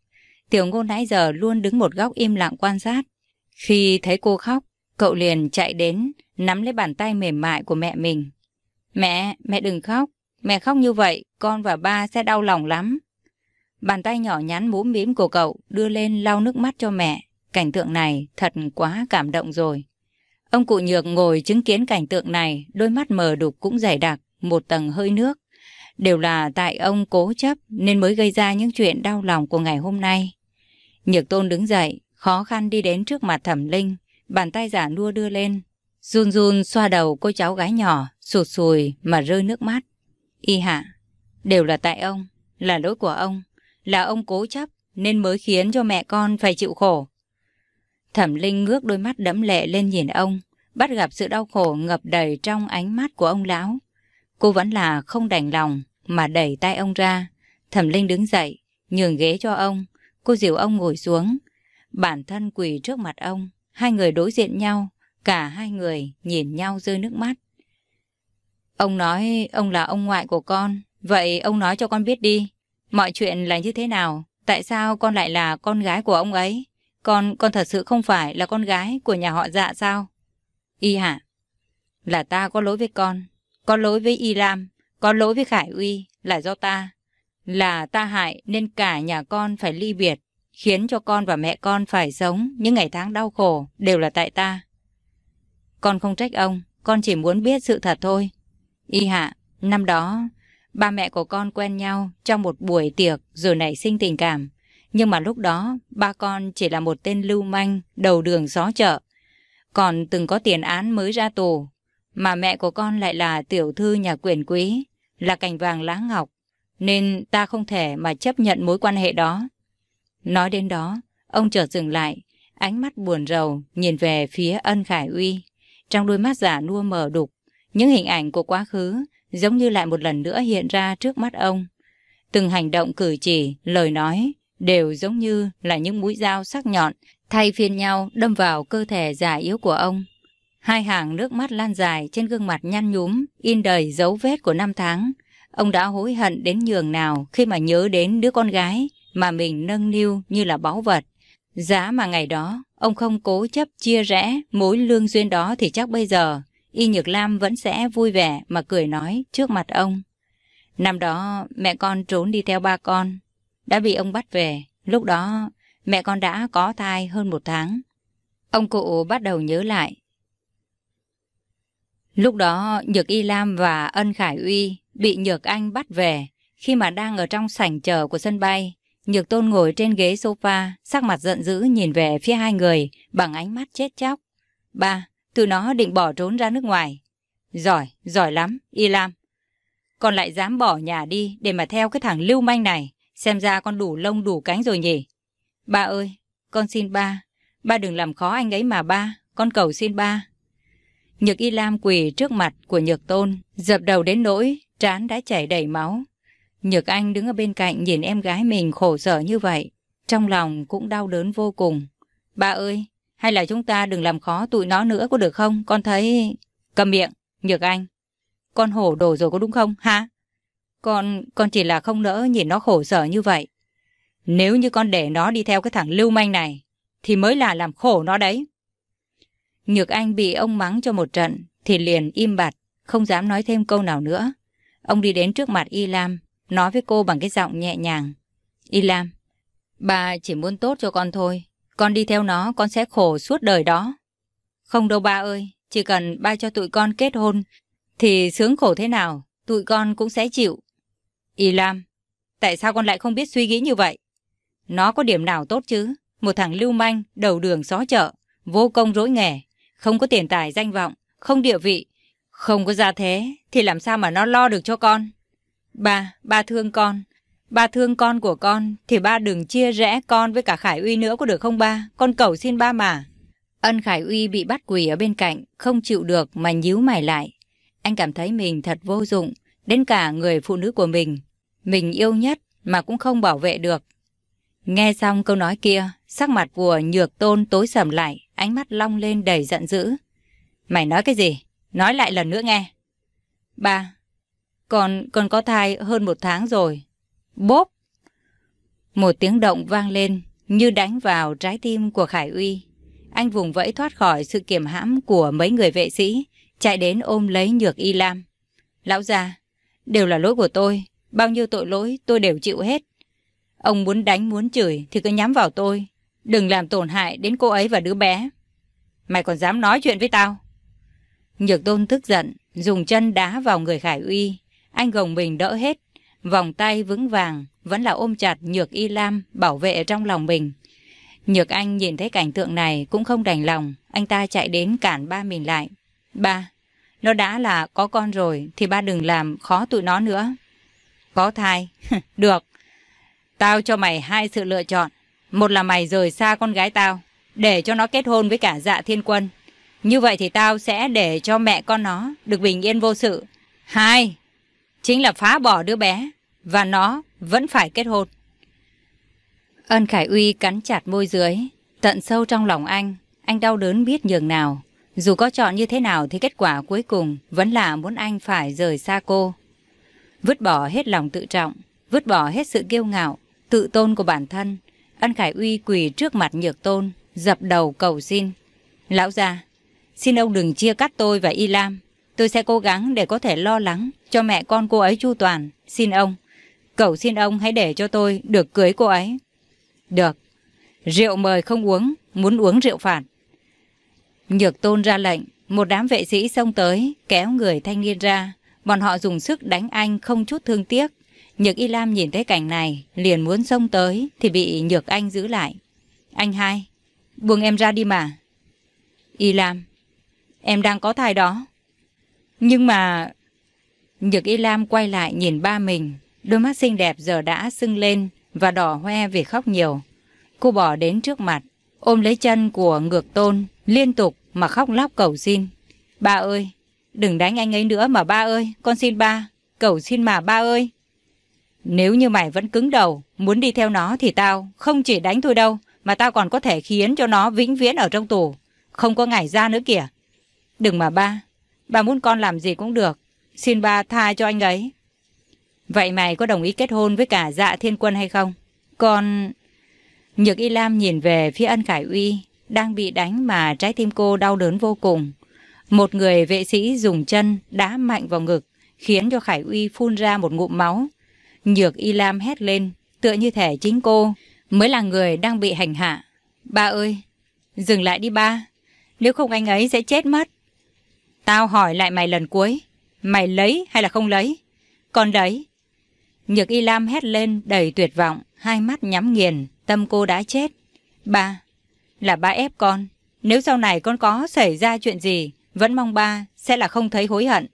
S1: Tiểu ngôn nãy giờ luôn đứng một góc im lặng quan sát. Khi thấy cô khóc, cậu liền chạy đến, nắm lấy bàn tay mềm mại của mẹ mình. Mẹ, mẹ đừng khóc. Mẹ khóc như vậy, con và ba sẽ đau lòng lắm. Bàn tay nhỏ nhắn mũm mĩm của cậu đưa lên lau nước mắt cho mẹ. Cảnh tượng này thật quá cảm động rồi. Ông cụ nhược ngồi chứng kiến cảnh tượng này, đôi mắt mờ đục cũng dày đặc, một tầng hơi nước. Đều là tại ông cố chấp nên mới gây ra những chuyện đau lòng của ngày hôm nay. Nhược tôn đứng dậy, khó khăn đi đến trước mặt thẩm linh, bàn tay giả nua đưa lên. Run run xoa đầu cô cháu gái nhỏ, sụt sùi mà rơi nước mắt. Y hạ, đều là tại ông, là lỗi của ông, là ông cố chấp nên mới khiến cho mẹ con phải chịu khổ. Thẩm Linh ngước đôi mắt đẫm lệ lên nhìn ông, bắt gặp sự đau khổ ngập đầy trong ánh mắt của ông lão. Cô vẫn là không đành lòng mà đẩy tay ông ra. Thẩm Linh đứng dậy, nhường ghế cho ông. Cô dìu ông ngồi xuống. Bản thân quỳ trước mặt ông. Hai người đối diện nhau. Cả hai người nhìn nhau rơi nước mắt. Ông nói ông là ông ngoại của con. Vậy ông nói cho con biết đi. Mọi chuyện là như thế nào? Tại sao con lại là con gái của ông ấy? Con, con thật sự không phải là con gái của nhà họ dạ sao? Y hả? Là ta có lỗi với con. Có lỗi với Y Lam. Có lỗi với Khải Uy. Là do ta. Là ta hại nên cả nhà con phải ly biệt. Khiến cho con và mẹ con phải sống những ngày tháng đau khổ đều là tại ta. Con không trách ông. Con chỉ muốn biết sự thật thôi. Y hạ, năm đó, ba mẹ của con quen nhau trong một buổi tiệc rồi nảy sinh tình cảm. Nhưng mà lúc đó, ba con chỉ là một tên lưu manh, đầu đường gió chợ. Còn từng có tiền án mới ra tù. Mà mẹ của con lại là tiểu thư nhà quyền quý, là cành vàng lá ngọc. Nên ta không thể mà chấp nhận mối quan hệ đó. Nói đến đó, ông chợt dừng lại, ánh mắt buồn rầu nhìn về phía ân khải uy. Trong đôi mắt giả nua mờ đục, những hình ảnh của quá khứ giống như lại một lần nữa hiện ra trước mắt ông. Từng hành động cử chỉ, lời nói đều giống như là những mũi dao sắc nhọn thay phiên nhau đâm vào cơ thể già yếu của ông. Hai hàng nước mắt lan dài trên gương mặt nhăn nhúm, in đầy dấu vết của năm tháng. Ông đã hối hận đến nhường nào khi mà nhớ đến đứa con gái mà mình nâng niu như là báu vật. Giá mà ngày đó, ông không cố chấp chia rẽ mối lương duyên đó thì chắc bây giờ Y Nhược Lam vẫn sẽ vui vẻ mà cười nói trước mặt ông. Năm đó mẹ con trốn đi theo ba con, đã bị ông bắt về. Lúc đó mẹ con đã có thai hơn một tháng. Ông cụ bắt đầu nhớ lại. Lúc đó Nhược Y Lam và Ân Khải Uy bị Nhược Anh bắt về khi mà đang ở trong sảnh chờ của sân bay. Nhược Tôn ngồi trên ghế sofa, sắc mặt giận dữ nhìn về phía hai người bằng ánh mắt chết chóc. Ba, Tụi nó định bỏ trốn ra nước ngoài. Giỏi, giỏi lắm, Y Lam. Con lại dám bỏ nhà đi để mà theo cái thằng lưu manh này. Xem ra con đủ lông đủ cánh rồi nhỉ. Ba ơi, con xin ba. Ba đừng làm khó anh ấy mà ba. Con cầu xin ba. Nhược Y Lam quỳ trước mặt của Nhược Tôn, dập đầu đến nỗi, trán đã chảy đầy máu. Nhược Anh đứng ở bên cạnh nhìn em gái mình khổ sở như vậy. Trong lòng cũng đau đớn vô cùng. Ba ơi, hay là chúng ta đừng làm khó tụi nó nữa có được không? Con thấy... Cầm miệng, Nhược Anh. Con hổ đồ rồi có đúng không, hả? Con, con chỉ là không nỡ nhìn nó khổ sở như vậy. Nếu như con để nó đi theo cái thằng lưu manh này, thì mới là làm khổ nó đấy. Nhược Anh bị ông mắng cho một trận, thì liền im bặt, không dám nói thêm câu nào nữa. Ông đi đến trước mặt Y Lam, nói với cô bằng cái giọng nhẹ nhàng. Y Lam, bà chỉ muốn tốt cho con thôi, con đi theo nó, con sẽ khổ suốt đời đó. Không đâu ba ơi, chỉ cần ba cho tụi con kết hôn, thì sướng khổ thế nào, tụi con cũng sẽ chịu. Y Lam, tại sao con lại không biết suy nghĩ như vậy? Nó có điểm nào tốt chứ? Một thằng lưu manh, đầu đường xó chợ, vô công rối nghề, không có tiền tài danh vọng, không địa vị, không có gia thế, thì làm sao mà nó lo được cho con? Ba, ba thương con. Ba thương con của con, thì ba đừng chia rẽ con với cả Khải Uy nữa có được không ba? Con cầu xin ba mà. Ân Khải Uy bị bắt quỳ ở bên cạnh, không chịu được mà nhíu mày lại. Anh cảm thấy mình thật vô dụng, đến cả người phụ nữ của mình. Mình yêu nhất mà cũng không bảo vệ được. Nghe xong câu nói kia, sắc mặt của nhược tôn tối sầm lại, ánh mắt long lên đầy giận dữ. Mày nói cái gì? Nói lại lần nữa nghe. Ba, còn còn có thai hơn một tháng rồi. Bốp! Một tiếng động vang lên, như đánh vào trái tim của Khải Uy. Anh vùng vẫy thoát khỏi sự kiềm hãm của mấy người vệ sĩ, chạy đến ôm lấy nhược y lam. Lão già, đều là lỗi của tôi, bao nhiêu tội lỗi tôi đều chịu hết. Ông muốn đánh muốn chửi thì cứ nhắm vào tôi, đừng làm tổn hại đến cô ấy và đứa bé. Mày còn dám nói chuyện với tao? Nhược tôn tức giận, dùng chân đá vào người Khải Uy. Anh gồng mình đỡ hết, vòng tay vững vàng, vẫn là ôm chặt Nhược Y Lam bảo vệ trong lòng mình. Nhược Anh nhìn thấy cảnh tượng này cũng không đành lòng, anh ta chạy đến cản ba mình lại. Ba, nó đã là có con rồi thì ba đừng làm khó tụi nó nữa. Có thai, được. Tao cho mày hai sự lựa chọn. Một là mày rời xa con gái tao, để cho nó kết hôn với cả dạ thiên quân. Như vậy thì tao sẽ để cho mẹ con nó được bình yên vô sự. Hai, chính là phá bỏ đứa bé, và nó vẫn phải kết hôn. Ân Khải Uy cắn chặt môi dưới, tận sâu trong lòng anh, anh đau đớn biết nhường nào. Dù có chọn như thế nào thì kết quả cuối cùng vẫn là muốn anh phải rời xa cô. Vứt bỏ hết lòng tự trọng, vứt bỏ hết sự kiêu ngạo, tự tôn của bản thân. Ân Khải Uy quỳ trước mặt nhược tôn, dập đầu cầu xin. Lão già, xin ông đừng chia cắt tôi và Y Lam. Tôi sẽ cố gắng để có thể lo lắng cho mẹ con cô ấy chu toàn. Xin ông, cậu xin ông hãy để cho tôi được cưới cô ấy. Được. Rượu mời không uống, muốn uống rượu phạt. Nhược tôn ra lệnh, một đám vệ sĩ xông tới, kéo người thanh niên ra. Bọn họ dùng sức đánh anh không chút thương tiếc. Nhược Y Lam nhìn thấy cảnh này, liền muốn xông tới, thì bị Nhược Anh giữ lại. Anh hai, buông em ra đi mà. Y Lam, em đang có thai đó. Nhưng mà... Nhược Y Lam quay lại nhìn ba mình, đôi mắt xinh đẹp giờ đã sưng lên, và đỏ hoe vì khóc nhiều. Cô bỏ đến trước mặt, ôm lấy chân của ngược tôn, liên tục mà khóc lóc cầu xin. Ba ơi, đừng đánh anh ấy nữa mà ba ơi, con xin ba, cầu xin mà ba ơi. Nếu như mày vẫn cứng đầu, muốn đi theo nó thì tao không chỉ đánh thôi đâu, mà tao còn có thể khiến cho nó vĩnh viễn ở trong tù, không có ngày ra nữa kìa. Đừng mà ba, ba muốn con làm gì cũng được, xin ba tha cho anh ấy. Vậy mày có đồng ý kết hôn với cả dạ thiên quân hay không? Còn... Nhược Y Lam nhìn về phía ân Khải Uy, đang bị đánh mà trái tim cô đau đớn vô cùng. Một người vệ sĩ dùng chân đá mạnh vào ngực, khiến cho Khải Uy phun ra một ngụm máu. Nhược Y Lam hét lên, tựa như thể chính cô mới là người đang bị hành hạ. Ba ơi, dừng lại đi ba, nếu không anh ấy sẽ chết mất. Tao hỏi lại mày lần cuối, mày lấy hay là không lấy? Còn đấy. Nhược Y Lam hét lên đầy tuyệt vọng, hai mắt nhắm nghiền, tâm cô đã chết. Ba, là ba ép con. Nếu sau này con có xảy ra chuyện gì, vẫn mong ba sẽ là không thấy hối hận.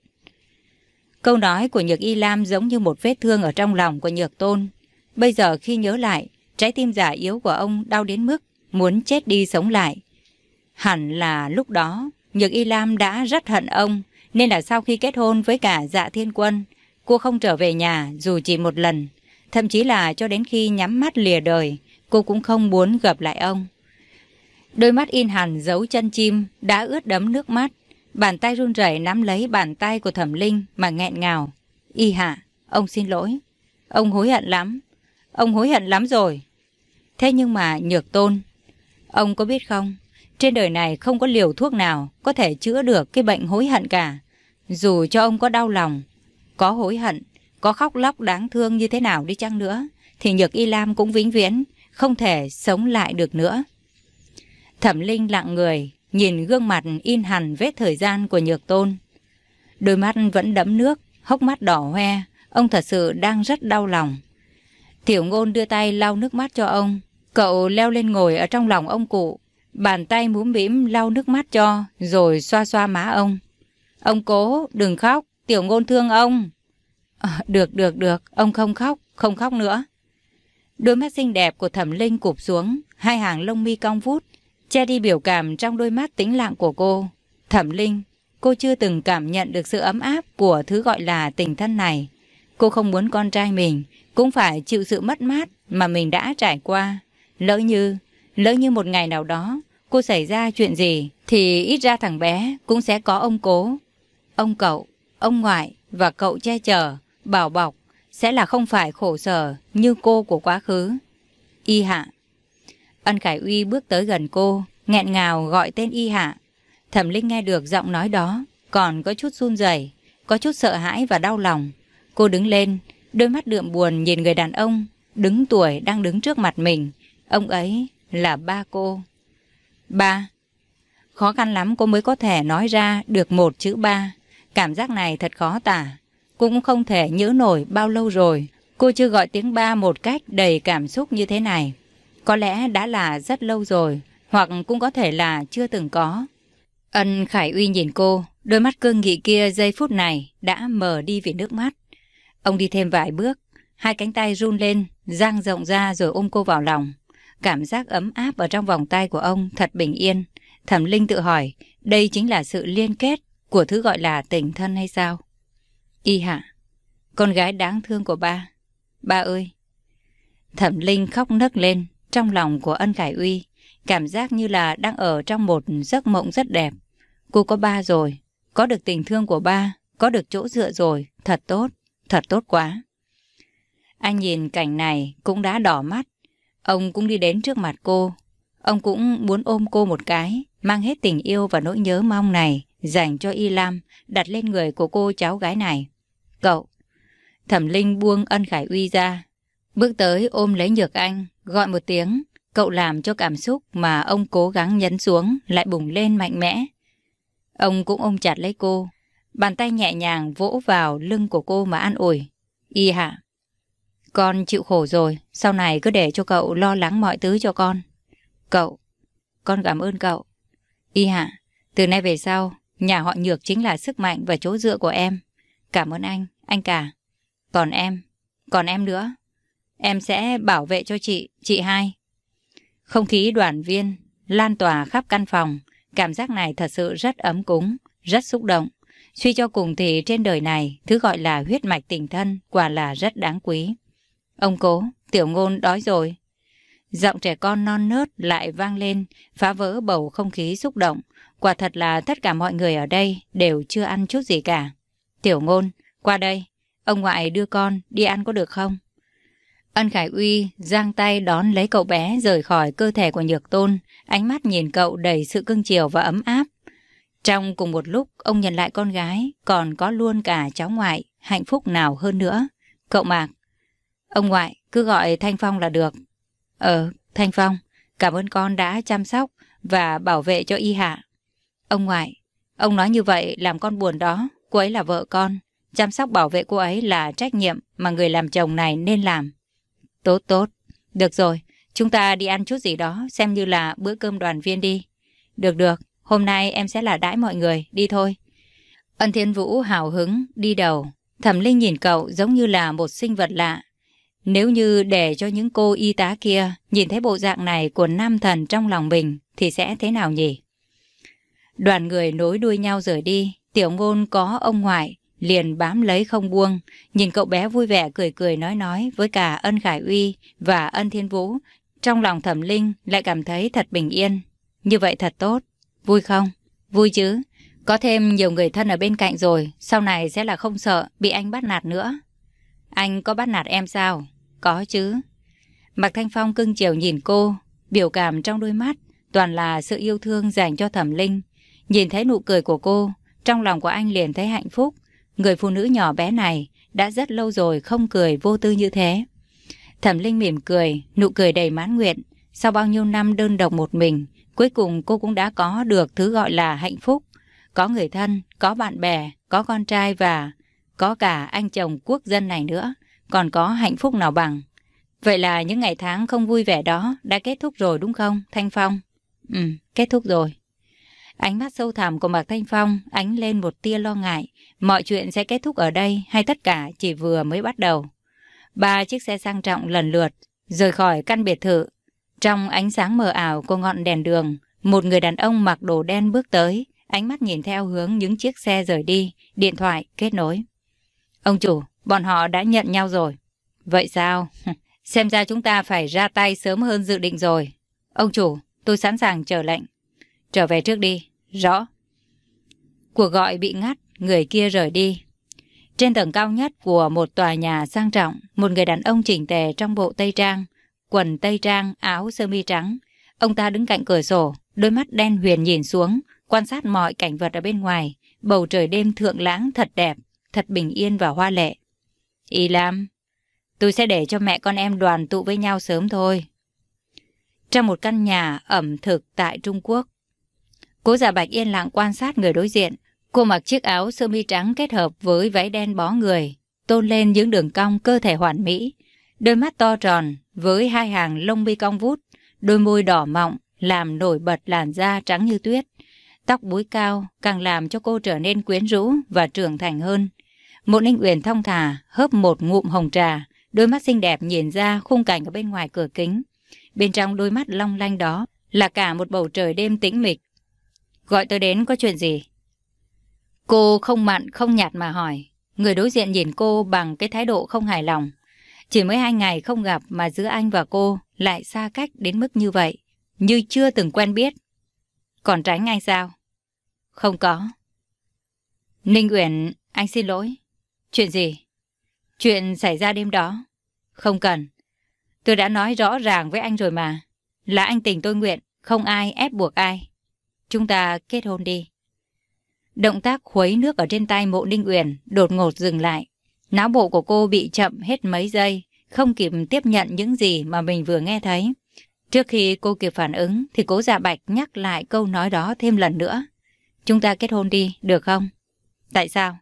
S1: Câu nói của Nhược Y Lam giống như một vết thương ở trong lòng của Nhược Tôn. Bây giờ khi nhớ lại, trái tim giả yếu của ông đau đến mức muốn chết đi sống lại. Hẳn là lúc đó, Nhược Y Lam đã rất hận ông, nên là sau khi kết hôn với cả dạ thiên quân, Cô không trở về nhà dù chỉ một lần, thậm chí là cho đến khi nhắm mắt lìa đời, cô cũng không muốn gặp lại ông. Đôi mắt in hẳn dấu chân chim đã ướt đấm nước mắt, bàn tay run rẩy nắm lấy bàn tay của thẩm linh mà nghẹn ngào. Y hạ, ông xin lỗi. Ông hối hận lắm. Ông hối hận lắm rồi. Thế nhưng mà nhược tôn, ông có biết không, trên đời này không có liều thuốc nào có thể chữa được cái bệnh hối hận cả. Dù cho ông có đau lòng, có hối hận, có khóc lóc đáng thương như thế nào đi chăng nữa, thì Nhược Y Lam cũng vĩnh viễn, không thể sống lại được nữa. Thẩm Linh lặng người, nhìn gương mặt in hằn vết thời gian của Nhược Tôn. Đôi mắt vẫn đẫm nước, hốc mắt đỏ hoe, ông thật sự đang rất đau lòng. Tiểu ngôn đưa tay lau nước mắt cho ông, cậu leo lên ngồi ở trong lòng ông cụ, bàn tay múm bĩm lau nước mắt cho, rồi xoa xoa má ông. Ông cố, đừng khóc, Tiểu ngôn thương ông. À, được, được, được, ông không khóc, không khóc nữa. Đôi mắt xinh đẹp của thẩm linh cụp xuống, hai hàng lông mi cong vút, che đi biểu cảm trong đôi mắt tĩnh lặng của cô. Thẩm linh, cô chưa từng cảm nhận được sự ấm áp của thứ gọi là tình thân này. Cô không muốn con trai mình cũng phải chịu sự mất mát mà mình đã trải qua. Lỡ như, lỡ như một ngày nào đó cô xảy ra chuyện gì thì ít ra thằng bé cũng sẽ có ông cố. Ông cậu, ông ngoại và cậu che chở, bảo bọc sẽ là không phải khổ sở như cô của quá khứ. Y Hạ Ân Khải Uy bước tới gần cô, nghẹn ngào gọi tên Y Hạ. Thẩm Linh nghe được giọng nói đó, còn có chút run rẩy, có chút sợ hãi và đau lòng. Cô đứng lên, đôi mắt đượm buồn nhìn người đàn ông, đứng tuổi đang đứng trước mặt mình. Ông ấy là ba cô. Ba. Khó khăn lắm cô mới có thể nói ra được một chữ ba. Cảm giác này thật khó tả. Cũng không thể nhớ nổi bao lâu rồi. Cô chưa gọi tiếng ba một cách đầy cảm xúc như thế này. Có lẽ đã là rất lâu rồi, hoặc cũng có thể là chưa từng có. Ân Khải Uy nhìn cô, đôi mắt cương nghị kia giây phút này đã mờ đi vì nước mắt. Ông đi thêm vài bước, hai cánh tay run lên, giang rộng ra rồi ôm cô vào lòng. Cảm giác ấm áp ở trong vòng tay của ông thật bình yên. Thẩm Linh tự hỏi, đây chính là sự liên kết của thứ gọi là tình thân hay sao? Y hạ, con gái đáng thương của ba. Ba ơi! Thẩm Linh khóc nấc lên trong lòng của ân Khải Uy. Cảm giác như là đang ở trong một giấc mộng rất đẹp. Cô có ba rồi, có được tình thương của ba, có được chỗ dựa rồi, thật tốt, thật tốt quá. Anh nhìn cảnh này cũng đã đỏ mắt. Ông cũng đi đến trước mặt cô. Ông cũng muốn ôm cô một cái, mang hết tình yêu và nỗi nhớ mong này dành cho Y Lam đặt lên người của cô cháu gái này. Cậu, Thẩm Linh buông ân Khải Uy ra, bước tới ôm lấy Nhược Anh, gọi một tiếng. Cậu làm cho cảm xúc mà ông cố gắng nhấn xuống lại bùng lên mạnh mẽ. Ông cũng ôm chặt lấy cô, bàn tay nhẹ nhàng vỗ vào lưng của cô mà an ủi. Y hạ, con chịu khổ rồi, sau này cứ để cho cậu lo lắng mọi thứ cho con. Cậu, con cảm ơn cậu. Y hạ, từ nay về sau, nhà họ Nhược chính là sức mạnh và chỗ dựa của em. Cảm ơn anh, anh cả. Còn em, còn em nữa. Em sẽ bảo vệ cho chị, chị hai. Không khí đoàn viên lan tỏa khắp căn phòng. Cảm giác này thật sự rất ấm cúng, rất xúc động. Suy cho cùng thì trên đời này, thứ gọi là huyết mạch tình thân quả là rất đáng quý. Ông cố, tiểu ngôn đói rồi. Giọng trẻ con non nớt lại vang lên, phá vỡ bầu không khí xúc động. Quả thật là tất cả mọi người ở đây đều chưa ăn chút gì cả. Tiểu ngôn, qua đây, ông ngoại đưa con đi ăn có được không? Ân Khải Uy giang tay đón lấy cậu bé rời khỏi cơ thể của Nhược Tôn, ánh mắt nhìn cậu đầy sự cưng chiều và ấm áp. Trong cùng một lúc, ông nhận lại con gái, còn có luôn cả cháu ngoại, hạnh phúc nào hơn nữa. Cậu Mạc, ông ngoại cứ gọi Thanh Phong là được. Ờ, Thanh Phong, cảm ơn con đã chăm sóc và bảo vệ cho Y Hạ. Ông ngoại, ông nói như vậy làm con buồn đó, cô ấy là vợ con. Chăm sóc bảo vệ cô ấy là trách nhiệm mà người làm chồng này nên làm. Tốt tốt, được rồi, chúng ta đi ăn chút gì đó xem như là bữa cơm đoàn viên đi. Được được, hôm nay em sẽ là đãi mọi người, đi thôi. Ân Thiên Vũ hào hứng, đi đầu. Thẩm Linh nhìn cậu giống như là một sinh vật lạ. Nếu như để cho những cô y tá kia nhìn thấy bộ dạng này của nam thần trong lòng mình thì sẽ thế nào nhỉ? Đoàn người nối đuôi nhau rời đi, tiểu ngôn có ông ngoại, liền bám lấy không buông, nhìn cậu bé vui vẻ cười cười nói nói với cả ân Khải Uy và ân Thiên Vũ. Trong lòng thẩm linh lại cảm thấy thật bình yên. Như vậy thật tốt. Vui không? Vui chứ. Có thêm nhiều người thân ở bên cạnh rồi, sau này sẽ là không sợ bị anh bắt nạt nữa. Anh có bắt nạt em sao? Có chứ. Mạc Thanh Phong cưng chiều nhìn cô, biểu cảm trong đôi mắt, toàn là sự yêu thương dành cho thẩm linh. Nhìn thấy nụ cười của cô, trong lòng của anh liền thấy hạnh phúc, Người phụ nữ nhỏ bé này đã rất lâu rồi không cười vô tư như thế. Thẩm Linh mỉm cười, nụ cười đầy mãn nguyện. Sau bao nhiêu năm đơn độc một mình, cuối cùng cô cũng đã có được thứ gọi là hạnh phúc. Có người thân, có bạn bè, có con trai và có cả anh chồng quốc dân này nữa. Còn có hạnh phúc nào bằng. Vậy là những ngày tháng không vui vẻ đó đã kết thúc rồi đúng không, Thanh Phong? Ừ, kết thúc rồi. Ánh mắt sâu thẳm của Mạc Thanh Phong ánh lên một tia lo ngại. Mọi chuyện sẽ kết thúc ở đây hay tất cả chỉ vừa mới bắt đầu. Ba chiếc xe sang trọng lần lượt rời khỏi căn biệt thự. Trong ánh sáng mờ ảo của ngọn đèn đường, một người đàn ông mặc đồ đen bước tới, ánh mắt nhìn theo hướng những chiếc xe rời đi, điện thoại kết nối. Ông chủ, bọn họ đã nhận nhau rồi. Vậy sao? Xem ra chúng ta phải ra tay sớm hơn dự định rồi. Ông chủ, tôi sẵn sàng chờ lệnh. Trở về trước đi. Rõ. Cuộc gọi bị ngắt, người kia rời đi. Trên tầng cao nhất của một tòa nhà sang trọng, một người đàn ông chỉnh tề trong bộ tây trang, quần tây trang, áo sơ mi trắng. Ông ta đứng cạnh cửa sổ, đôi mắt đen huyền nhìn xuống, quan sát mọi cảnh vật ở bên ngoài. Bầu trời đêm thượng lãng thật đẹp, thật bình yên và hoa lệ. Y Lam, tôi sẽ để cho mẹ con em đoàn tụ với nhau sớm thôi. Trong một căn nhà ẩm thực tại Trung Quốc, Cố giả bạch yên lặng quan sát người đối diện. Cô mặc chiếc áo sơ mi trắng kết hợp với váy đen bó người, tôn lên những đường cong cơ thể hoàn mỹ. Đôi mắt to tròn với hai hàng lông mi cong vút, đôi môi đỏ mọng làm nổi bật làn da trắng như tuyết. Tóc búi cao càng làm cho cô trở nên quyến rũ và trưởng thành hơn. Một Ninh Uyển thông thả hớp một ngụm hồng trà, đôi mắt xinh đẹp nhìn ra khung cảnh ở bên ngoài cửa kính. Bên trong đôi mắt long lanh đó là cả một bầu trời đêm tĩnh mịch Gọi tôi đến có chuyện gì? Cô không mặn không nhạt mà hỏi. Người đối diện nhìn cô bằng cái thái độ không hài lòng. Chỉ mới hai ngày không gặp mà giữa anh và cô lại xa cách đến mức như vậy. Như chưa từng quen biết. Còn tránh anh sao? Không có. Ninh Uyển, anh xin lỗi. Chuyện gì? Chuyện xảy ra đêm đó. Không cần. Tôi đã nói rõ ràng với anh rồi mà. Là anh tình tôi nguyện, không ai ép buộc ai. Chúng ta kết hôn đi. Động tác khuấy nước ở trên tay mộ Ninh Uyển đột ngột dừng lại. Não bộ của cô bị chậm hết mấy giây, không kịp tiếp nhận những gì mà mình vừa nghe thấy. Trước khi cô kịp phản ứng thì cố dạ bạch nhắc lại câu nói đó thêm lần nữa. Chúng ta kết hôn đi, được không? Tại sao?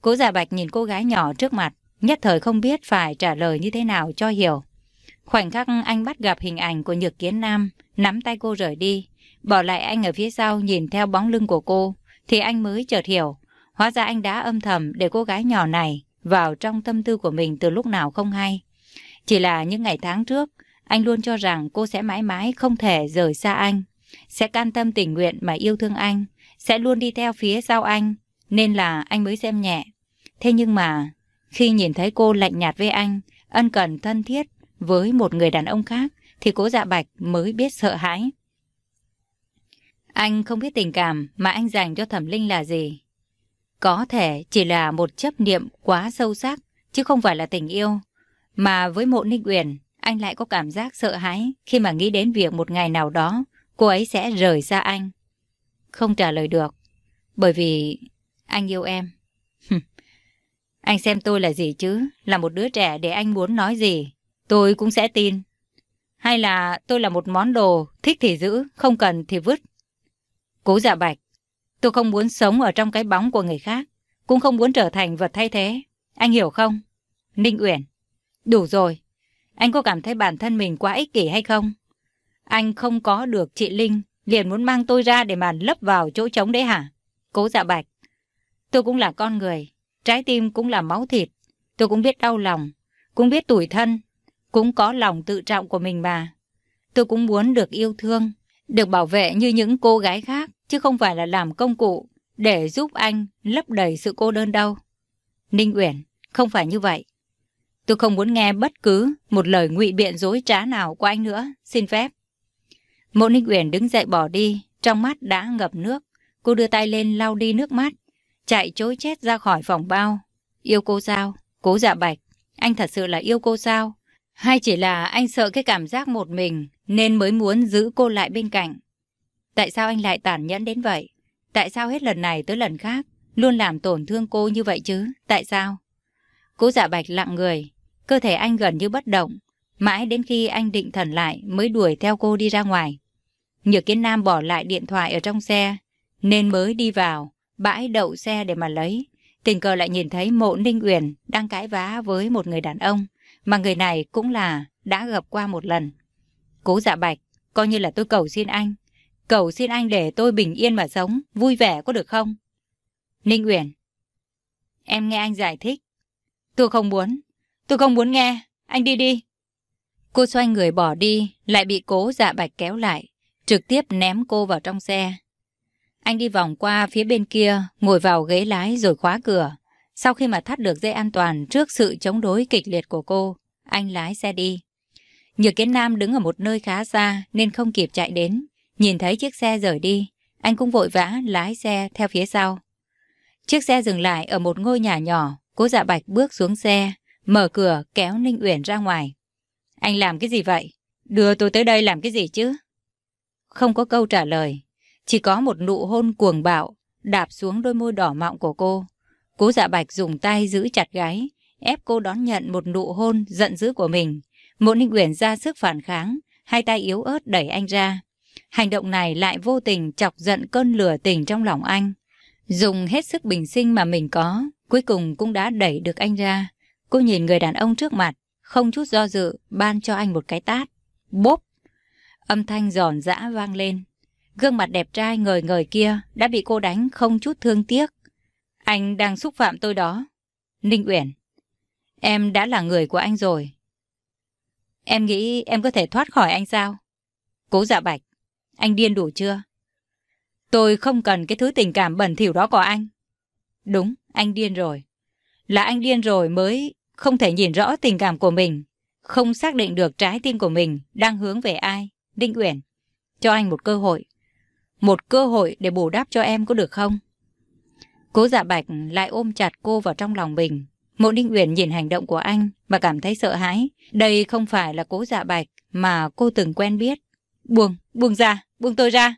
S1: Cố dạ bạch nhìn cô gái nhỏ trước mặt, nhất thời không biết phải trả lời như thế nào cho hiểu. Khoảnh khắc anh bắt gặp hình ảnh của Nhược Kiến Nam, nắm tay cô rời đi, Bỏ lại anh ở phía sau nhìn theo bóng lưng của cô, thì anh mới chợt hiểu. Hóa ra anh đã âm thầm để cô gái nhỏ này vào trong tâm tư của mình từ lúc nào không hay. Chỉ là những ngày tháng trước, anh luôn cho rằng cô sẽ mãi mãi không thể rời xa anh, sẽ can tâm tình nguyện mà yêu thương anh, sẽ luôn đi theo phía sau anh, nên là anh mới xem nhẹ. Thế nhưng mà, khi nhìn thấy cô lạnh nhạt với anh, ân cần thân thiết với một người đàn ông khác, thì cố dạ bạch mới biết sợ hãi. Anh không biết tình cảm mà anh dành cho thẩm linh là gì. Có thể chỉ là một chấp niệm quá sâu sắc, chứ không phải là tình yêu. Mà với mộ ninh uyển, anh lại có cảm giác sợ hãi khi mà nghĩ đến việc một ngày nào đó cô ấy sẽ rời xa anh. Không trả lời được, bởi vì anh yêu em. anh xem tôi là gì chứ, là một đứa trẻ để anh muốn nói gì, tôi cũng sẽ tin. Hay là tôi là một món đồ, thích thì giữ, không cần thì vứt. Cố dạ bạch, tôi không muốn sống ở trong cái bóng của người khác, cũng không muốn trở thành vật thay thế. Anh hiểu không? Ninh Uyển, đủ rồi. Anh có cảm thấy bản thân mình quá ích kỷ hay không? Anh không có được chị Linh, liền muốn mang tôi ra để màn lấp vào chỗ trống đấy hả? Cố dạ bạch, tôi cũng là con người, trái tim cũng là máu thịt. Tôi cũng biết đau lòng, cũng biết tủi thân, cũng có lòng tự trọng của mình mà. Tôi cũng muốn được yêu thương, được bảo vệ như những cô gái khác, chứ không phải là làm công cụ để giúp anh lấp đầy sự cô đơn đâu. Ninh Uyển, không phải như vậy. Tôi không muốn nghe bất cứ một lời ngụy biện dối trá nào của anh nữa, xin phép. Mộ Ninh Uyển đứng dậy bỏ đi, trong mắt đã ngập nước. Cô đưa tay lên lau đi nước mắt, chạy chối chết ra khỏi phòng bao. Yêu cô sao? Cố dạ bạch, anh thật sự là yêu cô sao? Hay chỉ là anh sợ cái cảm giác một mình nên mới muốn giữ cô lại bên cạnh? Tại sao anh lại tàn nhẫn đến vậy? Tại sao hết lần này tới lần khác luôn làm tổn thương cô như vậy chứ? Tại sao? Cố dạ bạch lặng người, cơ thể anh gần như bất động. Mãi đến khi anh định thần lại mới đuổi theo cô đi ra ngoài. Nhược kiến nam bỏ lại điện thoại ở trong xe nên mới đi vào bãi đậu xe để mà lấy. Tình cờ lại nhìn thấy mộ Ninh Uyển đang cãi vã với một người đàn ông mà người này cũng là đã gặp qua một lần. Cố dạ bạch, coi như là tôi cầu xin anh. Cầu xin anh để tôi bình yên mà sống, vui vẻ có được không? Ninh Uyển. Em nghe anh giải thích. Tôi không muốn. Tôi không muốn nghe. Anh đi đi. Cô xoay người bỏ đi, lại bị cố dạ bạch kéo lại, trực tiếp ném cô vào trong xe. Anh đi vòng qua phía bên kia, ngồi vào ghế lái rồi khóa cửa. Sau khi mà thắt được dây an toàn trước sự chống đối kịch liệt của cô, anh lái xe đi. Nhược Kiến Nam đứng ở một nơi khá xa nên không kịp chạy đến. Nhìn thấy chiếc xe rời đi, anh cũng vội vã lái xe theo phía sau. Chiếc xe dừng lại ở một ngôi nhà nhỏ, cố dạ bạch bước xuống xe, mở cửa kéo Ninh Uyển ra ngoài. Anh làm cái gì vậy? Đưa tôi tới đây làm cái gì chứ? Không có câu trả lời, chỉ có một nụ hôn cuồng bạo đạp xuống đôi môi đỏ mọng của cô. Cố dạ bạch dùng tay giữ chặt gái, ép cô đón nhận một nụ hôn giận dữ của mình. Mộ Ninh Uyển ra sức phản kháng, hai tay yếu ớt đẩy anh ra. Hành động này lại vô tình chọc giận cơn lửa tình trong lòng anh. Dùng hết sức bình sinh mà mình có, cuối cùng cũng đã đẩy được anh ra. Cô nhìn người đàn ông trước mặt, không chút do dự, ban cho anh một cái tát. Bốp! Âm thanh giòn giã vang lên. Gương mặt đẹp trai ngời ngời kia đã bị cô đánh không chút thương tiếc. Anh đang xúc phạm tôi đó. Ninh Uyển, em đã là người của anh rồi. Em nghĩ em có thể thoát khỏi anh sao? Cố dạ bạch, anh điên đủ chưa? Tôi không cần cái thứ tình cảm bẩn thỉu đó của anh. Đúng, anh điên rồi. Là anh điên rồi mới không thể nhìn rõ tình cảm của mình, không xác định được trái tim của mình đang hướng về ai. Đinh Uyển, cho anh một cơ hội. Một cơ hội để bù đắp cho em có được không? Cố dạ bạch lại ôm chặt cô vào trong lòng mình. Mộ ninh Uyển nhìn hành động của anh mà cảm thấy sợ hãi. Đây không phải là cố dạ bạch mà cô từng quen biết. Buông, buông ra, buông tôi ra.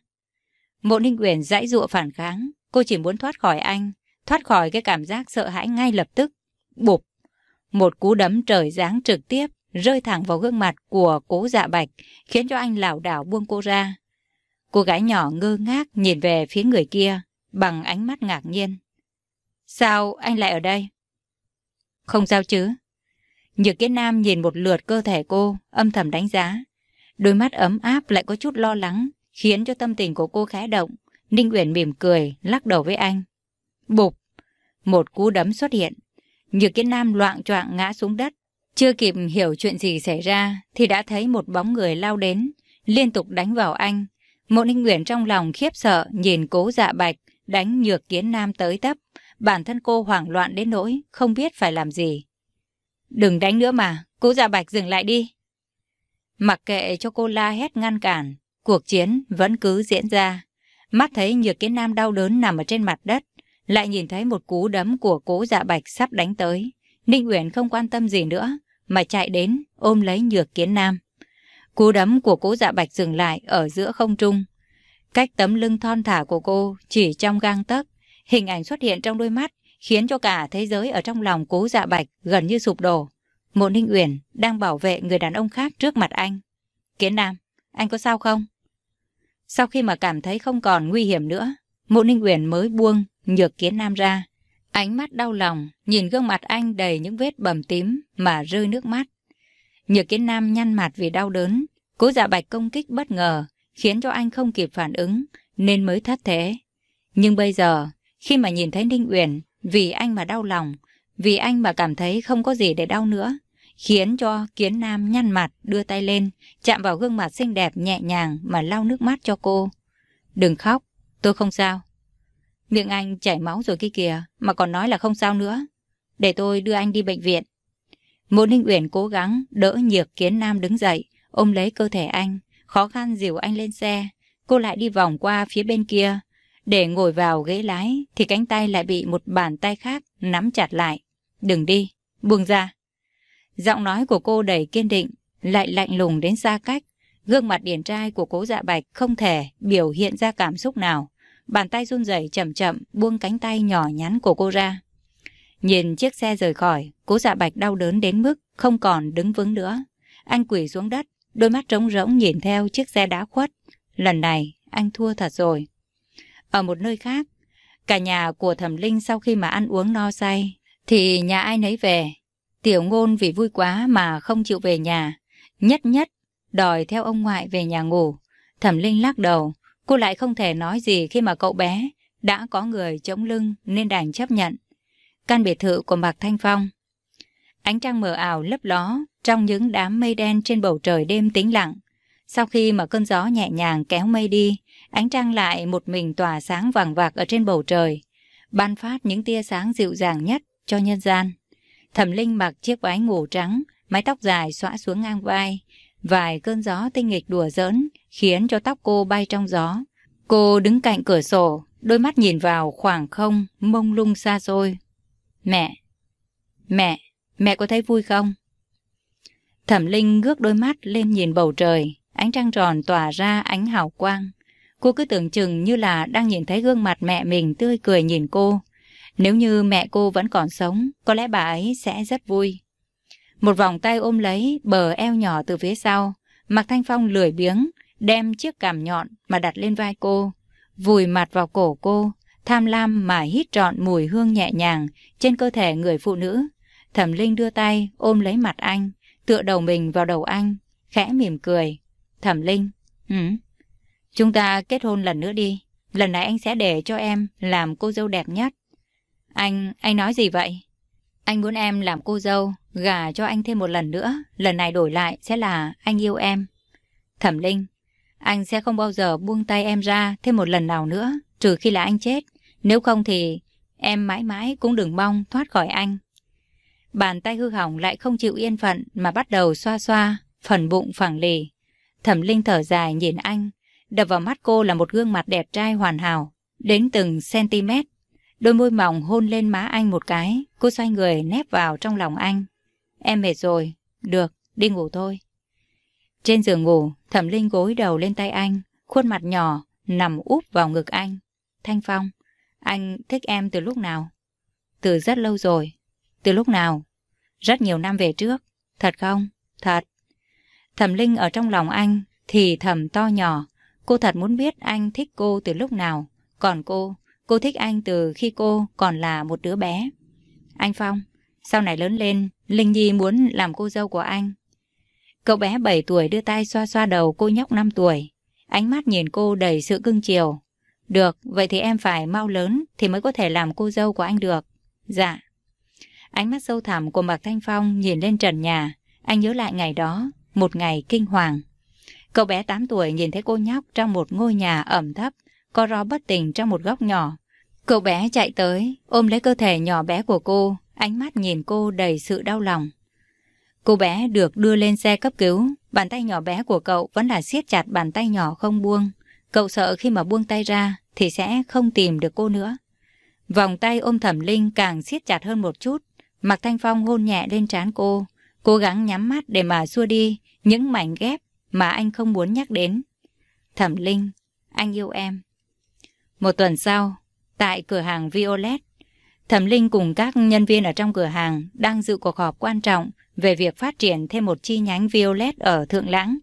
S1: Mộ Ninh Uyển dãy dụa phản kháng. Cô chỉ muốn thoát khỏi anh, thoát khỏi cái cảm giác sợ hãi ngay lập tức. Bụp, một cú đấm trời giáng trực tiếp rơi thẳng vào gương mặt của cố dạ bạch, khiến cho anh lảo đảo buông cô ra. Cô gái nhỏ ngơ ngác nhìn về phía người kia, bằng ánh mắt ngạc nhiên. Sao anh lại ở đây? Không sao chứ. Nhược kiến nam nhìn một lượt cơ thể cô, âm thầm đánh giá. Đôi mắt ấm áp lại có chút lo lắng, khiến cho tâm tình của cô khẽ động. Ninh Uyển mỉm cười, lắc đầu với anh. Bụp! Một cú đấm xuất hiện. Nhược kiến nam loạn choạng ngã xuống đất. Chưa kịp hiểu chuyện gì xảy ra, thì đã thấy một bóng người lao đến, liên tục đánh vào anh. Mộ Ninh Uyển trong lòng khiếp sợ nhìn cố dạ bạch, đánh nhược kiến nam tới tấp. Bản thân cô hoảng loạn đến nỗi, không biết phải làm gì. Đừng đánh nữa mà, cố dạ bạch dừng lại đi. Mặc kệ cho cô la hét ngăn cản, cuộc chiến vẫn cứ diễn ra. Mắt thấy nhược kiến nam đau đớn nằm ở trên mặt đất, lại nhìn thấy một cú đấm của cố dạ bạch sắp đánh tới. Ninh Uyển không quan tâm gì nữa, mà chạy đến ôm lấy nhược kiến nam. Cú đấm của cố dạ bạch dừng lại ở giữa không trung. Cách tấm lưng thon thả của cô chỉ trong gang tấc, hình ảnh xuất hiện trong đôi mắt, khiến cho cả thế giới ở trong lòng cố dạ bạch gần như sụp đổ. Mộ Ninh Uyển đang bảo vệ người đàn ông khác trước mặt anh. Kiến Nam, anh có sao không? Sau khi mà cảm thấy không còn nguy hiểm nữa, Mộ Ninh Uyển mới buông nhược Kiến Nam ra. Ánh mắt đau lòng, nhìn gương mặt anh đầy những vết bầm tím mà rơi nước mắt. Nhược Kiến Nam nhăn mặt vì đau đớn, cố dạ bạch công kích bất ngờ, khiến cho anh không kịp phản ứng, nên mới thất thế. Nhưng bây giờ, khi mà nhìn thấy Ninh Uyển, vì anh mà đau lòng, vì anh mà cảm thấy không có gì để đau nữa, khiến cho Kiến Nam nhăn mặt, đưa tay lên, chạm vào gương mặt xinh đẹp nhẹ nhàng mà lau nước mắt cho cô. Đừng khóc, tôi không sao. Miệng anh chảy máu rồi kia kìa, mà còn nói là không sao nữa. Để tôi đưa anh đi bệnh viện. Mộ Ninh Uyển cố gắng đỡ nhược Kiến Nam đứng dậy, ôm lấy cơ thể anh, khó khăn dìu anh lên xe. Cô lại đi vòng qua phía bên kia, để ngồi vào ghế lái thì cánh tay lại bị một bàn tay khác nắm chặt lại. Đừng đi, buông ra. Giọng nói của cô đầy kiên định, lại lạnh lùng đến xa cách. Gương mặt điển trai của cố dạ bạch không thể biểu hiện ra cảm xúc nào. Bàn tay run rẩy chậm chậm buông cánh tay nhỏ nhắn của cô ra. Nhìn chiếc xe rời khỏi, cố dạ bạch đau đớn đến mức không còn đứng vững nữa. Anh quỳ xuống đất, đôi mắt trống rỗng nhìn theo chiếc xe đá khuất. Lần này, anh thua thật rồi. Ở một nơi khác, cả nhà của thẩm linh sau khi mà ăn uống no say, thì nhà ai nấy về. Tiểu ngôn vì vui quá mà không chịu về nhà, nhất nhất đòi theo ông ngoại về nhà ngủ. Thẩm linh lắc đầu, Cô lại không thể nói gì khi mà cậu bé đã có người chống lưng nên đành chấp nhận. Căn biệt thự của Mạc Thanh Phong. Ánh trăng mờ ảo lấp ló trong những đám mây đen trên bầu trời đêm tĩnh lặng. Sau khi mà cơn gió nhẹ nhàng kéo mây đi, ánh trăng lại một mình tỏa sáng vàng vạc ở trên bầu trời, ban phát những tia sáng dịu dàng nhất cho nhân gian. Thẩm Linh mặc chiếc váy ngủ trắng, mái tóc dài xõa xuống ngang vai, vài cơn gió tinh nghịch đùa giỡn khiến cho tóc cô bay trong gió. Cô đứng cạnh cửa sổ, đôi mắt nhìn vào khoảng không mông lung xa xôi. Mẹ, mẹ, mẹ có thấy vui không? Thẩm Linh ngước đôi mắt lên nhìn bầu trời, ánh trăng tròn tỏa ra ánh hào quang. Cô cứ tưởng chừng như là đang nhìn thấy gương mặt mẹ mình tươi cười nhìn cô. Nếu như mẹ cô vẫn còn sống, có lẽ bà ấy sẽ rất vui. Một vòng tay ôm lấy bờ eo nhỏ từ phía sau. Mạc Thanh Phong lười biếng, đem chiếc cằm nhọn mà đặt lên vai cô. Vùi mặt vào cổ cô, tham lam mà hít trọn mùi hương nhẹ nhàng trên cơ thể người phụ nữ. Thẩm Linh đưa tay ôm lấy mặt anh, tựa đầu mình vào đầu anh, khẽ mỉm cười. Thẩm Linh, ừ, chúng ta kết hôn lần nữa đi. Lần này anh sẽ để cho em làm cô dâu đẹp nhất. Anh, anh nói gì vậy? Anh muốn em làm cô dâu, gả cho anh thêm một lần nữa. Lần này đổi lại sẽ là anh yêu em. Thẩm Linh, anh sẽ không bao giờ buông tay em ra thêm một lần nào nữa, trừ khi là anh chết. Nếu không thì em mãi mãi cũng đừng mong thoát khỏi anh. Bàn tay hư hỏng lại không chịu yên phận mà bắt đầu xoa xoa, phần bụng phẳng lì. Thẩm Linh thở dài nhìn anh, đập vào mắt cô là một gương mặt đẹp trai hoàn hảo, đến từng cm Đôi môi mỏng hôn lên má anh một cái, cô xoay người nép vào trong lòng anh. Em mệt rồi, được, đi ngủ thôi. Trên giường ngủ, thẩm linh gối đầu lên tay anh, khuôn mặt nhỏ, nằm úp vào ngực anh. Thanh Phong, anh thích em từ lúc nào? Từ rất lâu rồi. Từ lúc nào? Rất nhiều năm về trước. Thật không? Thật. Thẩm Linh ở trong lòng anh thì thầm to nhỏ. Cô thật muốn biết anh thích cô từ lúc nào. Còn cô Cô thích anh từ khi cô còn là một đứa bé. Anh Phong, sau này lớn lên, Linh Nhi muốn làm cô dâu của anh. Cậu bé 7 tuổi đưa tay xoa xoa đầu cô nhóc 5 tuổi. Ánh mắt nhìn cô đầy sự cưng chiều. Được, vậy thì em phải mau lớn thì mới có thể làm cô dâu của anh được. Dạ. Ánh mắt sâu thẳm của Mạc Thanh Phong nhìn lên trần nhà. Anh nhớ lại ngày đó, một ngày kinh hoàng. Cậu bé 8 tuổi nhìn thấy cô nhóc trong một ngôi nhà ẩm thấp, co ro bất tỉnh trong một góc nhỏ. Cậu bé chạy tới, ôm lấy cơ thể nhỏ bé của cô, ánh mắt nhìn cô đầy sự đau lòng. Cô bé được đưa lên xe cấp cứu, bàn tay nhỏ bé của cậu vẫn là siết chặt bàn tay nhỏ không buông. Cậu sợ khi mà buông tay ra thì sẽ không tìm được cô nữa. Vòng tay ôm thẩm linh càng siết chặt hơn một chút. Mạc Thanh Phong hôn nhẹ lên trán cô, cố gắng nhắm mắt để mà xua đi những mảnh ghép mà anh không muốn nhắc đến. Thẩm Linh, anh yêu em. Một tuần sau, tại cửa hàng Violet, Thẩm Linh cùng các nhân viên ở trong cửa hàng đang dự cuộc họp quan trọng về việc phát triển thêm một chi nhánh Violet ở Thượng Lãng.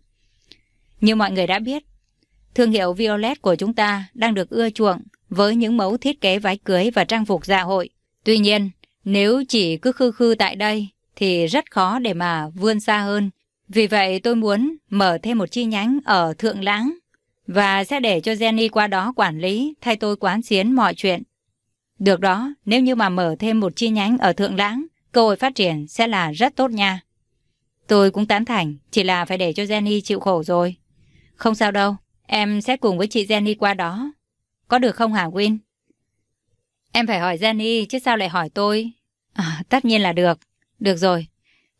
S1: Như mọi người đã biết, thương hiệu Violet của chúng ta đang được ưa chuộng với những mẫu thiết kế váy cưới và trang phục dạ hội. Tuy nhiên, nếu chỉ cứ khư khư tại đây thì rất khó để mà vươn xa hơn. Vì vậy tôi muốn mở thêm một chi nhánh ở Thượng Lãng và sẽ để cho Jenny qua đó quản lý thay tôi quán xuyến mọi chuyện. Được đó, nếu như mà mở thêm một chi nhánh ở Thượng Lãng, cơ hội phát triển sẽ là rất tốt nha. Tôi cũng tán thành, chỉ là phải để cho Jenny chịu khổ rồi. Không sao đâu, em sẽ cùng với chị Jenny qua đó. Có được không hả Win? Em phải hỏi Jenny chứ sao lại hỏi tôi? À, tất nhiên là được. Được rồi,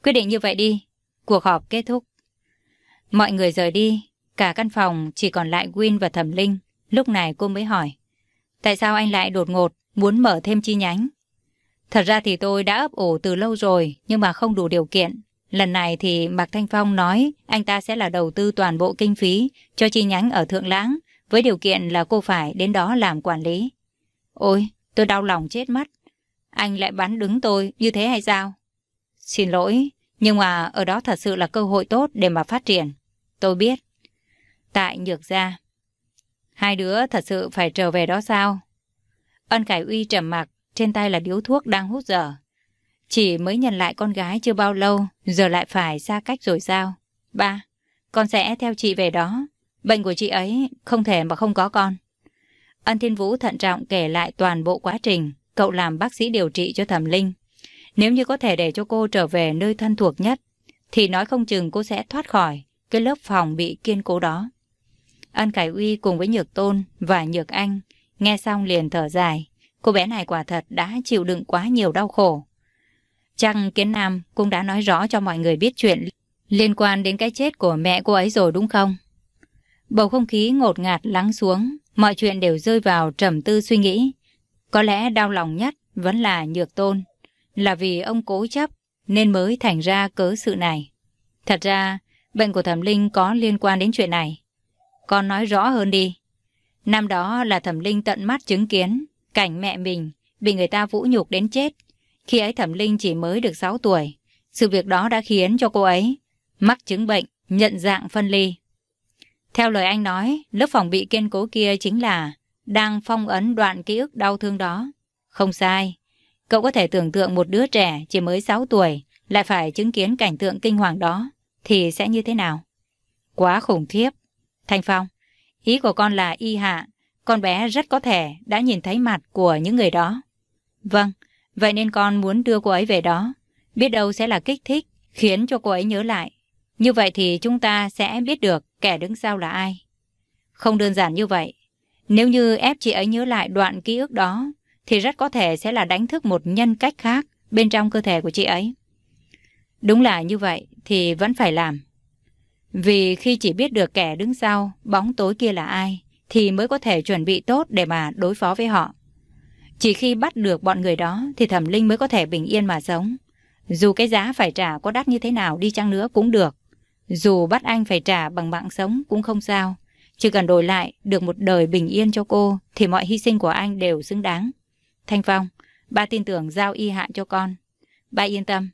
S1: quyết định như vậy đi. Cuộc họp kết thúc. Mọi người rời đi, Cả căn phòng chỉ còn lại Win và Thẩm Linh. Lúc này cô mới hỏi. Tại sao anh lại đột ngột muốn mở thêm chi nhánh? Thật ra thì tôi đã ấp ủ từ lâu rồi nhưng mà không đủ điều kiện. Lần này thì Mạc Thanh Phong nói anh ta sẽ là đầu tư toàn bộ kinh phí cho chi nhánh ở Thượng Lãng với điều kiện là cô phải đến đó làm quản lý. Ôi, tôi đau lòng chết mất. Anh lại bắn đứng tôi như thế hay sao? Xin lỗi, nhưng mà ở đó thật sự là cơ hội tốt để mà phát triển. Tôi biết, tại Nhược Gia. Hai đứa thật sự phải trở về đó sao? Ân Cải Uy trầm mặc, trên tay là điếu thuốc đang hút dở. Chỉ mới nhận lại con gái chưa bao lâu, giờ lại phải xa cách rồi sao? Ba, con sẽ theo chị về đó. Bệnh của chị ấy không thể mà không có con. Ân Thiên Vũ thận trọng kể lại toàn bộ quá trình cậu làm bác sĩ điều trị cho Thẩm Linh. Nếu như có thể để cho cô trở về nơi thân thuộc nhất, thì nói không chừng cô sẽ thoát khỏi cái lớp phòng bị kiên cố đó. Ân cải Uy cùng với Nhược Tôn và Nhược Anh nghe xong liền thở dài. Cô bé này quả thật đã chịu đựng quá nhiều đau khổ. Chăng Kiến Nam cũng đã nói rõ cho mọi người biết chuyện liên quan đến cái chết của mẹ cô ấy rồi đúng không? Bầu không khí ngột ngạt lắng xuống, mọi chuyện đều rơi vào trầm tư suy nghĩ. Có lẽ đau lòng nhất vẫn là Nhược Tôn, là vì ông cố chấp nên mới thành ra cớ sự này. Thật ra, bệnh của Thẩm Linh có liên quan đến chuyện này. Con nói rõ hơn đi. Năm đó là Thẩm Linh tận mắt chứng kiến cảnh mẹ mình bị người ta vũ nhục đến chết. Khi ấy Thẩm Linh chỉ mới được 6 tuổi. Sự việc đó đã khiến cho cô ấy mắc chứng bệnh, nhận dạng phân ly. Theo lời anh nói, lớp phòng bị kiên cố kia chính là đang phong ấn đoạn ký ức đau thương đó. Không sai. Cậu có thể tưởng tượng một đứa trẻ chỉ mới 6 tuổi lại phải chứng kiến cảnh tượng kinh hoàng đó thì sẽ như thế nào? Quá khủng khiếp. Thanh Phong, ý của con là y hạ, con bé rất có thể đã nhìn thấy mặt của những người đó. Vâng, vậy nên con muốn đưa cô ấy về đó. Biết đâu sẽ là kích thích, khiến cho cô ấy nhớ lại. Như vậy thì chúng ta sẽ biết được kẻ đứng sau là ai. Không đơn giản như vậy. Nếu như ép chị ấy nhớ lại đoạn ký ức đó, thì rất có thể sẽ là đánh thức một nhân cách khác bên trong cơ thể của chị ấy. Đúng là như vậy thì vẫn phải làm. Vì khi chỉ biết được kẻ đứng sau, bóng tối kia là ai, thì mới có thể chuẩn bị tốt để mà đối phó với họ. Chỉ khi bắt được bọn người đó thì thẩm linh mới có thể bình yên mà sống. Dù cái giá phải trả có đắt như thế nào đi chăng nữa cũng được. Dù bắt anh phải trả bằng mạng sống cũng không sao. Chỉ cần đổi lại được một đời bình yên cho cô thì mọi hy sinh của anh đều xứng đáng. Thanh Phong, ba tin tưởng giao y hạ cho con. Ba yên tâm,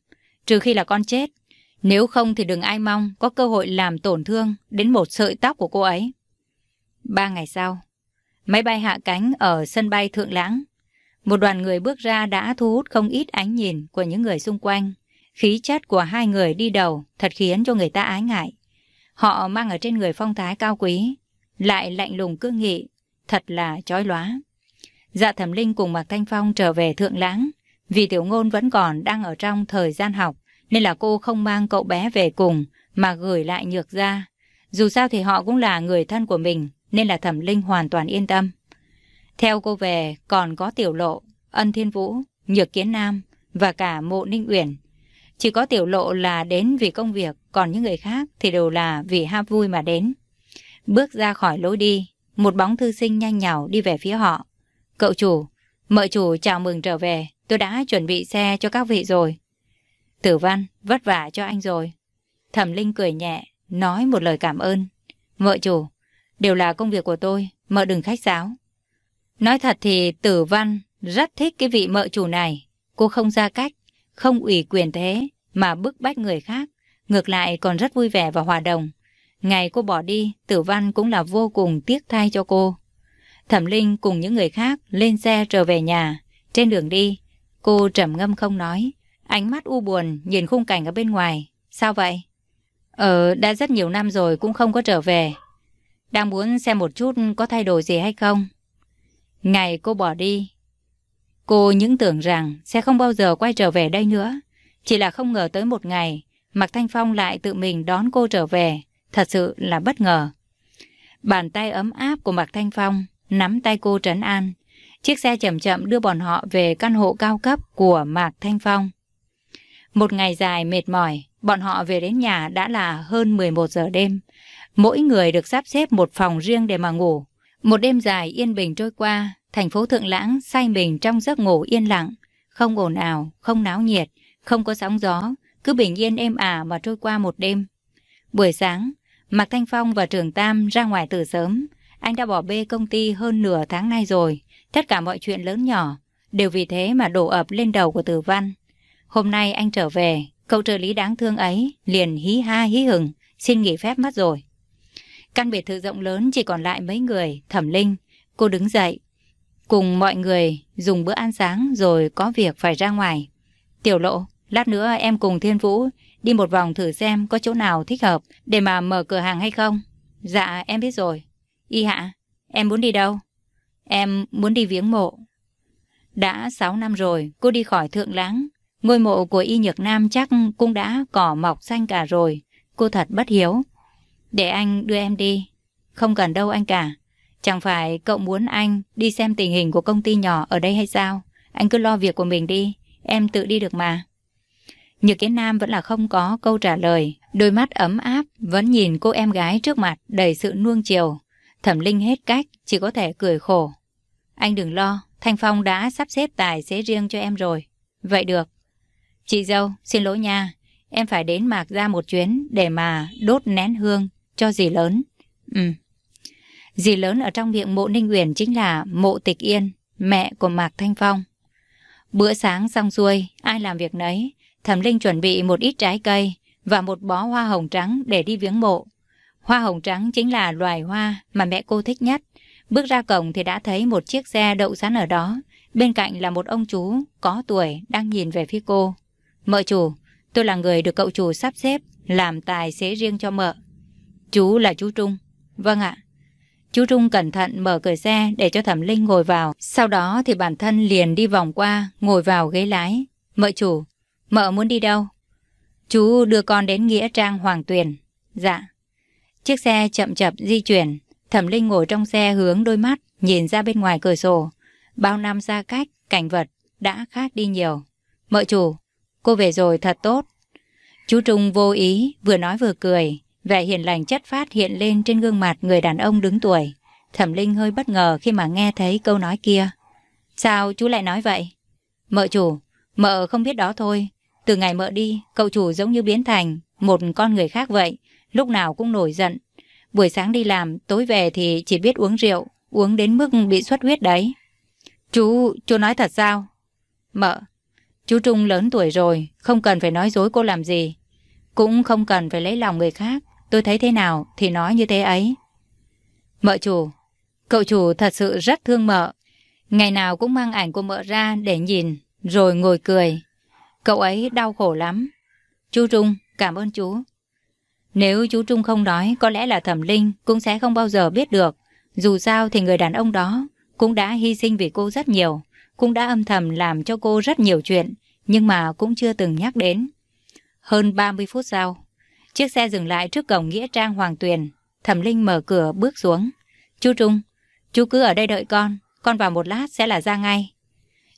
S1: trừ khi là con chết. Nếu không thì đừng ai mong có cơ hội làm tổn thương đến một sợi tóc của cô ấy. Ba ngày sau, máy bay hạ cánh ở sân bay Thượng Lãng. Một đoàn người bước ra đã thu hút không ít ánh nhìn của những người xung quanh. Khí chất của hai người đi đầu thật khiến cho người ta ái ngại. Họ mang ở trên người phong thái cao quý, lại lạnh lùng cương nghị, thật là chói lóa. Dạ thẩm linh cùng Mạc Thanh Phong trở về Thượng Lãng, vì tiểu ngôn vẫn còn đang ở trong thời gian học, nên là cô không mang cậu bé về cùng, mà gửi lại nhược ra. Dù sao thì họ cũng là người thân của mình, nên là thẩm linh hoàn toàn yên tâm. Theo cô về còn có tiểu lộ, ân thiên vũ, nhược kiến nam và cả mộ ninh uyển. Chỉ có tiểu lộ là đến vì công việc, còn những người khác thì đều là vì ham vui mà đến. Bước ra khỏi lối đi, một bóng thư sinh nhanh nhảu đi về phía họ. Cậu chủ, mợ chủ chào mừng trở về, tôi đã chuẩn bị xe cho các vị rồi. Tử văn, vất vả cho anh rồi. Thẩm Linh cười nhẹ, nói một lời cảm ơn. Mợ chủ, đều là công việc của tôi, mợ đừng khách sáo. Nói thật thì tử văn rất thích cái vị mợ chủ này. Cô không ra cách, không ủy quyền thế, mà bức bách người khác. Ngược lại còn rất vui vẻ và hòa đồng. Ngày cô bỏ đi, tử văn cũng là vô cùng tiếc thay cho cô. Thẩm Linh cùng những người khác lên xe trở về nhà. Trên đường đi, cô trầm ngâm không nói. Ánh mắt u buồn nhìn khung cảnh ở bên ngoài. Sao vậy? Ờ, đã rất nhiều năm rồi cũng không có trở về. Đang muốn xem một chút có thay đổi gì hay không? Ngày cô bỏ đi, cô những tưởng rằng sẽ không bao giờ quay trở về đây nữa. Chỉ là không ngờ tới một ngày, Mạc Thanh Phong lại tự mình đón cô trở về. Thật sự là bất ngờ. Bàn tay ấm áp của Mạc Thanh Phong nắm tay cô trấn an. Chiếc xe chậm chậm đưa bọn họ về căn hộ cao cấp của Mạc Thanh Phong. Một ngày dài mệt mỏi, bọn họ về đến nhà đã là hơn 11 giờ đêm. Mỗi người được sắp xếp một phòng riêng để mà ngủ. Một đêm dài yên bình trôi qua, thành phố Thượng Lãng say mình trong giấc ngủ yên lặng. Không ồn ào, không náo nhiệt, không có sóng gió, cứ bình yên êm ả mà trôi qua một đêm. Buổi sáng, Mạc Thanh Phong và Trường Tam ra ngoài từ sớm. Anh đã bỏ bê công ty hơn nửa tháng nay rồi. Tất cả mọi chuyện lớn nhỏ đều vì thế mà đổ ập lên đầu của Tử Văn. Hôm nay anh trở về, cậu trợ lý đáng thương ấy liền hí ha hí hừng, xin nghỉ phép mất rồi. Căn biệt thự rộng lớn chỉ còn lại mấy người, thẩm linh. Cô đứng dậy, cùng mọi người dùng bữa ăn sáng rồi có việc phải ra ngoài. Tiểu lộ, lát nữa em cùng Thiên Vũ đi một vòng thử xem có chỗ nào thích hợp để mà mở cửa hàng hay không. Dạ, em biết rồi. Y hạ, em muốn đi đâu? Em muốn đi viếng mộ. Đã 6 năm rồi, cô đi khỏi Thượng Lãng. Ngôi mộ của Y Nhược Nam chắc cũng đã cỏ mọc xanh cả rồi. Cô thật bất hiếu. Để anh đưa em đi. Không cần đâu anh cả. Chẳng phải cậu muốn anh đi xem tình hình của công ty nhỏ ở đây hay sao? Anh cứ lo việc của mình đi. Em tự đi được mà. Nhược Kiến Nam vẫn là không có câu trả lời. Đôi mắt ấm áp vẫn nhìn cô em gái trước mặt đầy sự nuông chiều. Thẩm Linh hết cách, chỉ có thể cười khổ. Anh đừng lo, Thanh Phong đã sắp xếp tài xế riêng cho em rồi. Vậy được. Chị dâu, xin lỗi nha. Em phải đến Mạc ra một chuyến để mà đốt nén hương cho dì lớn. Ừ. Dì lớn ở trong miệng mộ Ninh Uyển chính là mộ Tịch Yên, mẹ của Mạc Thanh Phong. Bữa sáng xong xuôi, ai làm việc nấy, Thẩm Linh chuẩn bị một ít trái cây và một bó hoa hồng trắng để đi viếng mộ. Hoa hồng trắng chính là loài hoa mà mẹ cô thích nhất. Bước ra cổng thì đã thấy một chiếc xe đậu sẵn ở đó. Bên cạnh là một ông chú có tuổi đang nhìn về phía cô. Mợ chủ, tôi là người được cậu chủ sắp xếp làm tài xế riêng cho mợ. Chú là chú Trung. Vâng ạ. Chú Trung cẩn thận mở cửa xe để cho Thẩm Linh ngồi vào. Sau đó thì bản thân liền đi vòng qua, ngồi vào ghế lái. Mợ chủ, mợ muốn đi đâu? Chú đưa con đến Nghĩa Trang Hoàng Tuyền. Dạ. Chiếc xe chậm chậm di chuyển. Thẩm Linh ngồi trong xe hướng đôi mắt, nhìn ra bên ngoài cửa sổ. Bao năm xa cách, cảnh vật đã khác đi nhiều. Mợ chủ, cô về rồi thật tốt. Chú Trung vô ý, vừa nói vừa cười. Vẻ hiền lành chất phát hiện lên trên gương mặt người đàn ông đứng tuổi. Thẩm Linh hơi bất ngờ khi mà nghe thấy câu nói kia. Sao chú lại nói vậy? Mợ chủ, mợ không biết đó thôi. Từ ngày mợ đi, cậu chủ giống như biến thành một con người khác vậy. Lúc nào cũng nổi giận. Buổi sáng đi làm, tối về thì chỉ biết uống rượu. Uống đến mức bị xuất huyết đấy. Chú, chú nói thật sao? Mợ, chú Trung lớn tuổi rồi, không cần phải nói dối cô làm gì. Cũng không cần phải lấy lòng người khác. Tôi thấy thế nào thì nói như thế ấy. Mợ chủ, cậu chủ thật sự rất thương mợ. Ngày nào cũng mang ảnh của mợ ra để nhìn, rồi ngồi cười. Cậu ấy đau khổ lắm. Chú Trung, cảm ơn chú. Nếu chú Trung không nói, có lẽ là Thẩm Linh cũng sẽ không bao giờ biết được. Dù sao thì người đàn ông đó cũng đã hy sinh vì cô rất nhiều, cũng đã âm thầm làm cho cô rất nhiều chuyện, nhưng mà cũng chưa từng nhắc đến. Hơn 30 phút sau, Chiếc xe dừng lại trước cổng Nghĩa Trang Hoàng Tuyền. Thẩm Linh mở cửa bước xuống. Chú Trung, chú cứ ở đây đợi con. Con vào một lát sẽ là ra ngay.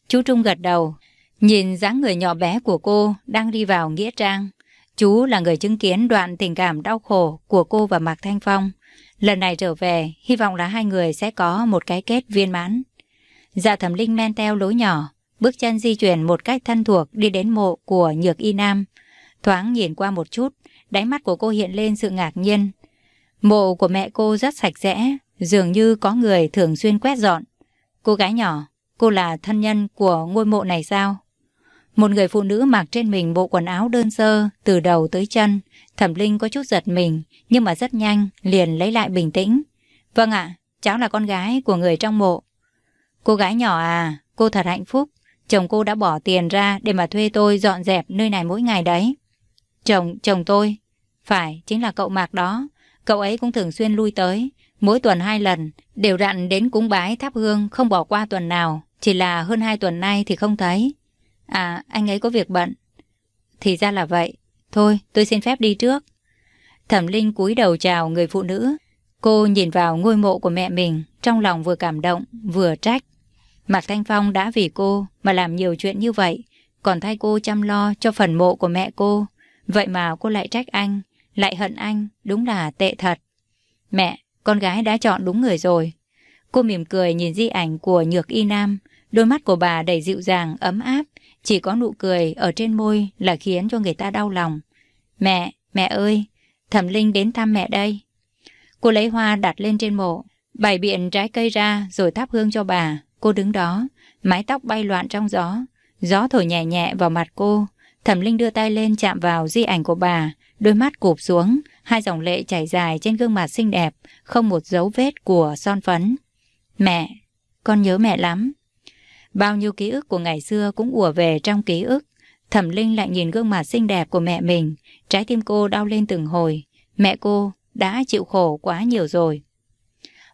S1: Chú Trung gật đầu. Nhìn dáng người nhỏ bé của cô đang đi vào Nghĩa Trang. Chú là người chứng kiến đoạn tình cảm đau khổ của cô và Mạc Thanh Phong. Lần này trở về, hy vọng là hai người sẽ có một cái kết viên mãn. Dạ thẩm linh men theo lối nhỏ, bước chân di chuyển một cách thân thuộc đi đến mộ của Nhược Y Nam. Thoáng nhìn qua một chút, đáy mắt của cô hiện lên sự ngạc nhiên. Mộ của mẹ cô rất sạch sẽ, dường như có người thường xuyên quét dọn. Cô gái nhỏ, cô là thân nhân của ngôi mộ này sao? Một người phụ nữ mặc trên mình bộ quần áo đơn sơ từ đầu tới chân. Thẩm Linh có chút giật mình, nhưng mà rất nhanh, liền lấy lại bình tĩnh. Vâng ạ, cháu là con gái của người trong mộ. Cô gái nhỏ à, cô thật hạnh phúc. Chồng cô đã bỏ tiền ra để mà thuê tôi dọn dẹp nơi này mỗi ngày đấy. Chồng, chồng tôi. Phải, chính là cậu Mạc đó. Cậu ấy cũng thường xuyên lui tới. Mỗi tuần hai lần, đều rặn đến cúng bái thắp hương, không bỏ qua tuần nào. Chỉ là hơn hai tuần nay thì không thấy. À, anh ấy có việc bận. Thì ra là vậy. Thôi, tôi xin phép đi trước. Thẩm Linh cúi đầu chào người phụ nữ. Cô nhìn vào ngôi mộ của mẹ mình, trong lòng vừa cảm động, vừa trách. Mạc Thanh Phong đã vì cô mà làm nhiều chuyện như vậy, còn thay cô chăm lo cho phần mộ của mẹ cô. Vậy mà cô lại trách anh, lại hận anh, đúng là tệ thật. Mẹ, con gái đã chọn đúng người rồi. Cô mỉm cười nhìn di ảnh của Nhược Y Nam, đôi mắt của bà đầy dịu dàng, ấm áp, chỉ có nụ cười ở trên môi là khiến cho người ta đau lòng. Mẹ, mẹ ơi, Thẩm Linh đến thăm mẹ đây. Cô lấy hoa đặt lên trên mộ, bày biện trái cây ra rồi thắp hương cho bà. Cô đứng đó, mái tóc bay loạn trong gió, gió thổi nhẹ nhẹ vào mặt cô, Thẩm Linh đưa tay lên chạm vào di ảnh của bà, đôi mắt cụp xuống, hai dòng lệ chảy dài trên gương mặt xinh đẹp, không một dấu vết của son phấn. Mẹ, con nhớ mẹ lắm. Bao nhiêu ký ức của ngày xưa cũng ùa về trong ký ức. Thẩm Linh lại nhìn gương mặt xinh đẹp của mẹ mình, trái tim cô đau lên từng hồi. Mẹ cô đã chịu khổ quá nhiều rồi.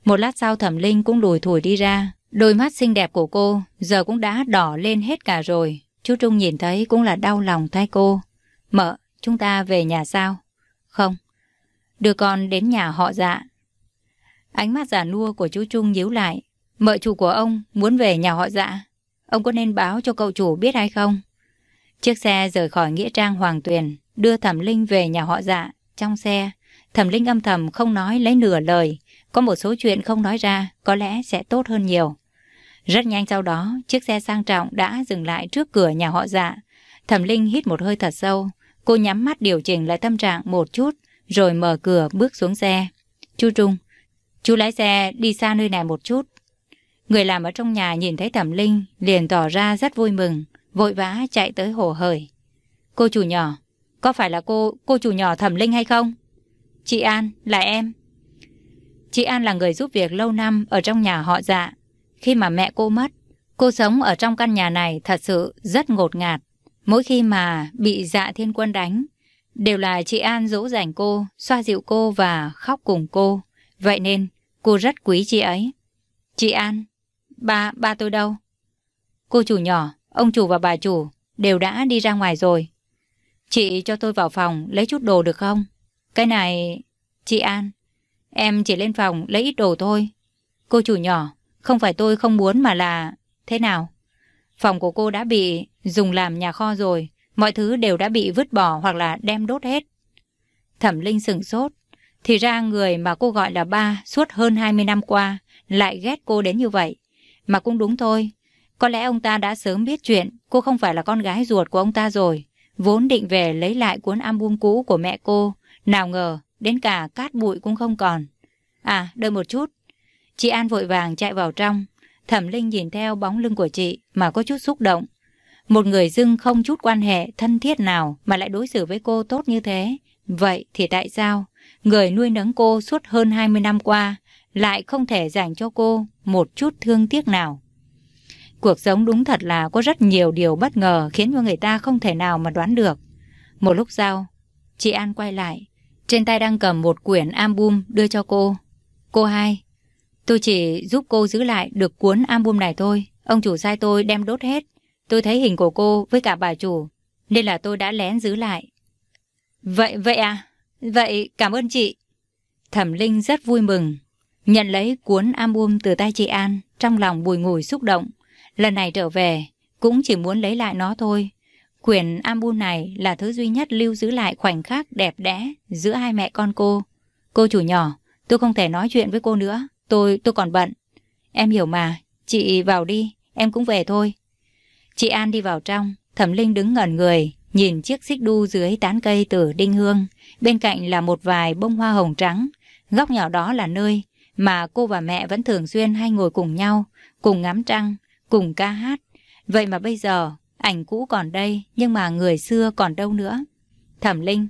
S1: Một lát sau thẩm linh cũng lùi thủi đi ra. Đôi mắt xinh đẹp của cô giờ cũng đã đỏ lên hết cả rồi. Chú Trung nhìn thấy cũng là đau lòng thay cô. Mợ, chúng ta về nhà sao? Không. Đưa con đến nhà họ dạ. Ánh mắt giả nua của chú Trung nhíu lại. Mợ chủ của ông muốn về nhà họ dạ. Ông có nên báo cho cậu chủ biết hay không? Chiếc xe rời khỏi Nghĩa Trang Hoàng Tuyền, đưa Thẩm Linh về nhà họ dạ. Trong xe, Thẩm Linh âm thầm không nói lấy nửa lời. Có một số chuyện không nói ra, có lẽ sẽ tốt hơn nhiều. Rất nhanh sau đó, chiếc xe sang trọng đã dừng lại trước cửa nhà họ dạ. Thẩm Linh hít một hơi thật sâu. Cô nhắm mắt điều chỉnh lại tâm trạng một chút, rồi mở cửa bước xuống xe. Chú Trung, chú lái xe đi xa nơi này một chút. Người làm ở trong nhà nhìn thấy Thẩm Linh liền tỏ ra rất vui mừng, vội vã chạy tới hồ hởi. Cô chủ nhỏ, có phải là cô, cô chủ nhỏ Thẩm Linh hay không? Chị An, là em. Chị An là người giúp việc lâu năm ở trong nhà họ dạ. Khi mà mẹ cô mất, cô sống ở trong căn nhà này thật sự rất ngột ngạt. Mỗi khi mà bị dạ thiên quân đánh, đều là chị An dỗ dành cô, xoa dịu cô và khóc cùng cô. Vậy nên cô rất quý chị ấy. Chị An, ba, ba tôi đâu? Cô chủ nhỏ, ông chủ và bà chủ đều đã đi ra ngoài rồi. Chị cho tôi vào phòng lấy chút đồ được không? Cái này... Chị An, em chỉ lên phòng lấy ít đồ thôi. Cô chủ nhỏ, không phải tôi không muốn mà là... Thế nào? Phòng của cô đã bị dùng làm nhà kho rồi. Mọi thứ đều đã bị vứt bỏ hoặc là đem đốt hết. Thẩm Linh sừng sốt. Thì ra người mà cô gọi là ba suốt hơn 20 năm qua lại ghét cô đến như vậy. Mà cũng đúng thôi. Có lẽ ông ta đã sớm biết chuyện cô không phải là con gái ruột của ông ta rồi. Vốn định về lấy lại cuốn album cũ của mẹ cô. Nào ngờ, đến cả cát bụi cũng không còn. À, đợi một chút. Chị An vội vàng chạy vào trong. Thẩm Linh nhìn theo bóng lưng của chị mà có chút xúc động. Một người dưng không chút quan hệ thân thiết nào mà lại đối xử với cô tốt như thế. Vậy thì tại sao người nuôi nấng cô suốt hơn 20 năm qua lại không thể dành cho cô một chút thương tiếc nào? Cuộc sống đúng thật là có rất nhiều điều bất ngờ khiến cho người ta không thể nào mà đoán được. Một lúc sau, chị An quay lại. Trên tay đang cầm một quyển album đưa cho cô. Cô hai, tôi chỉ giúp cô giữ lại được cuốn album này thôi. Ông chủ sai tôi đem đốt hết. Tôi thấy hình của cô với cả bà chủ, nên là tôi đã lén giữ lại. Vậy, vậy à? Vậy cảm ơn chị. Thẩm Linh rất vui mừng. Nhận lấy cuốn album từ tay chị An, trong lòng bùi ngùi xúc động. Lần này trở về, cũng chỉ muốn lấy lại nó thôi. Quyển album này là thứ duy nhất lưu giữ lại khoảnh khắc đẹp đẽ giữa hai mẹ con cô. Cô chủ nhỏ, tôi không thể nói chuyện với cô nữa. Tôi, tôi còn bận. Em hiểu mà, chị vào đi, em cũng về thôi. Chị An đi vào trong, Thẩm Linh đứng ngẩn người, nhìn chiếc xích đu dưới tán cây từ đinh hương. Bên cạnh là một vài bông hoa hồng trắng. Góc nhỏ đó là nơi mà cô và mẹ vẫn thường xuyên hay ngồi cùng nhau, cùng ngắm trăng, cùng ca hát. Vậy mà bây giờ, ảnh cũ còn đây, nhưng mà người xưa còn đâu nữa. Thẩm Linh.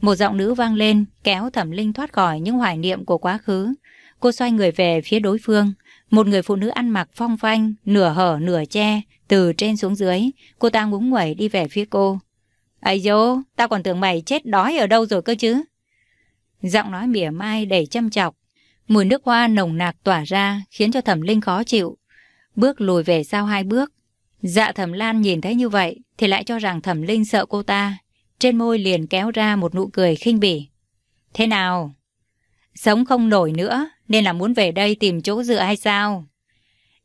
S1: Một giọng nữ vang lên, kéo Thẩm Linh thoát khỏi những hoài niệm của quá khứ. Cô xoay người về phía đối phương. Một người phụ nữ ăn mặc phong phanh, nửa hở nửa che, từ trên xuống dưới, cô ta ngúng nguẩy đi về phía cô. Ây dô, tao còn tưởng mày chết đói ở đâu rồi cơ chứ? Giọng nói mỉa mai đầy châm chọc. Mùi nước hoa nồng nặc tỏa ra khiến cho thẩm linh khó chịu. Bước lùi về sau hai bước. Dạ thẩm lan nhìn thấy như vậy thì lại cho rằng thẩm linh sợ cô ta. Trên môi liền kéo ra một nụ cười khinh bỉ. Thế nào? Sống không nổi nữa nên là muốn về đây tìm chỗ dựa hay sao?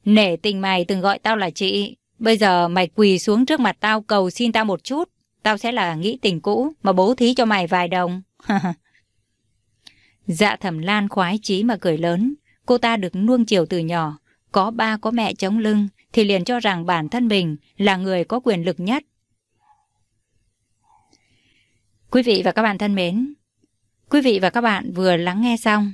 S1: Nể tình mày từng gọi tao là chị, Bây giờ mày quỳ xuống trước mặt tao cầu xin tao một chút. Tao sẽ là nghĩ tình cũ mà bố thí cho mày vài đồng. dạ thẩm lan khoái chí mà cười lớn. Cô ta được nuông chiều từ nhỏ. Có ba có mẹ chống lưng thì liền cho rằng bản thân mình là người có quyền lực nhất. Quý vị và các bạn thân mến, quý vị và các bạn vừa lắng nghe xong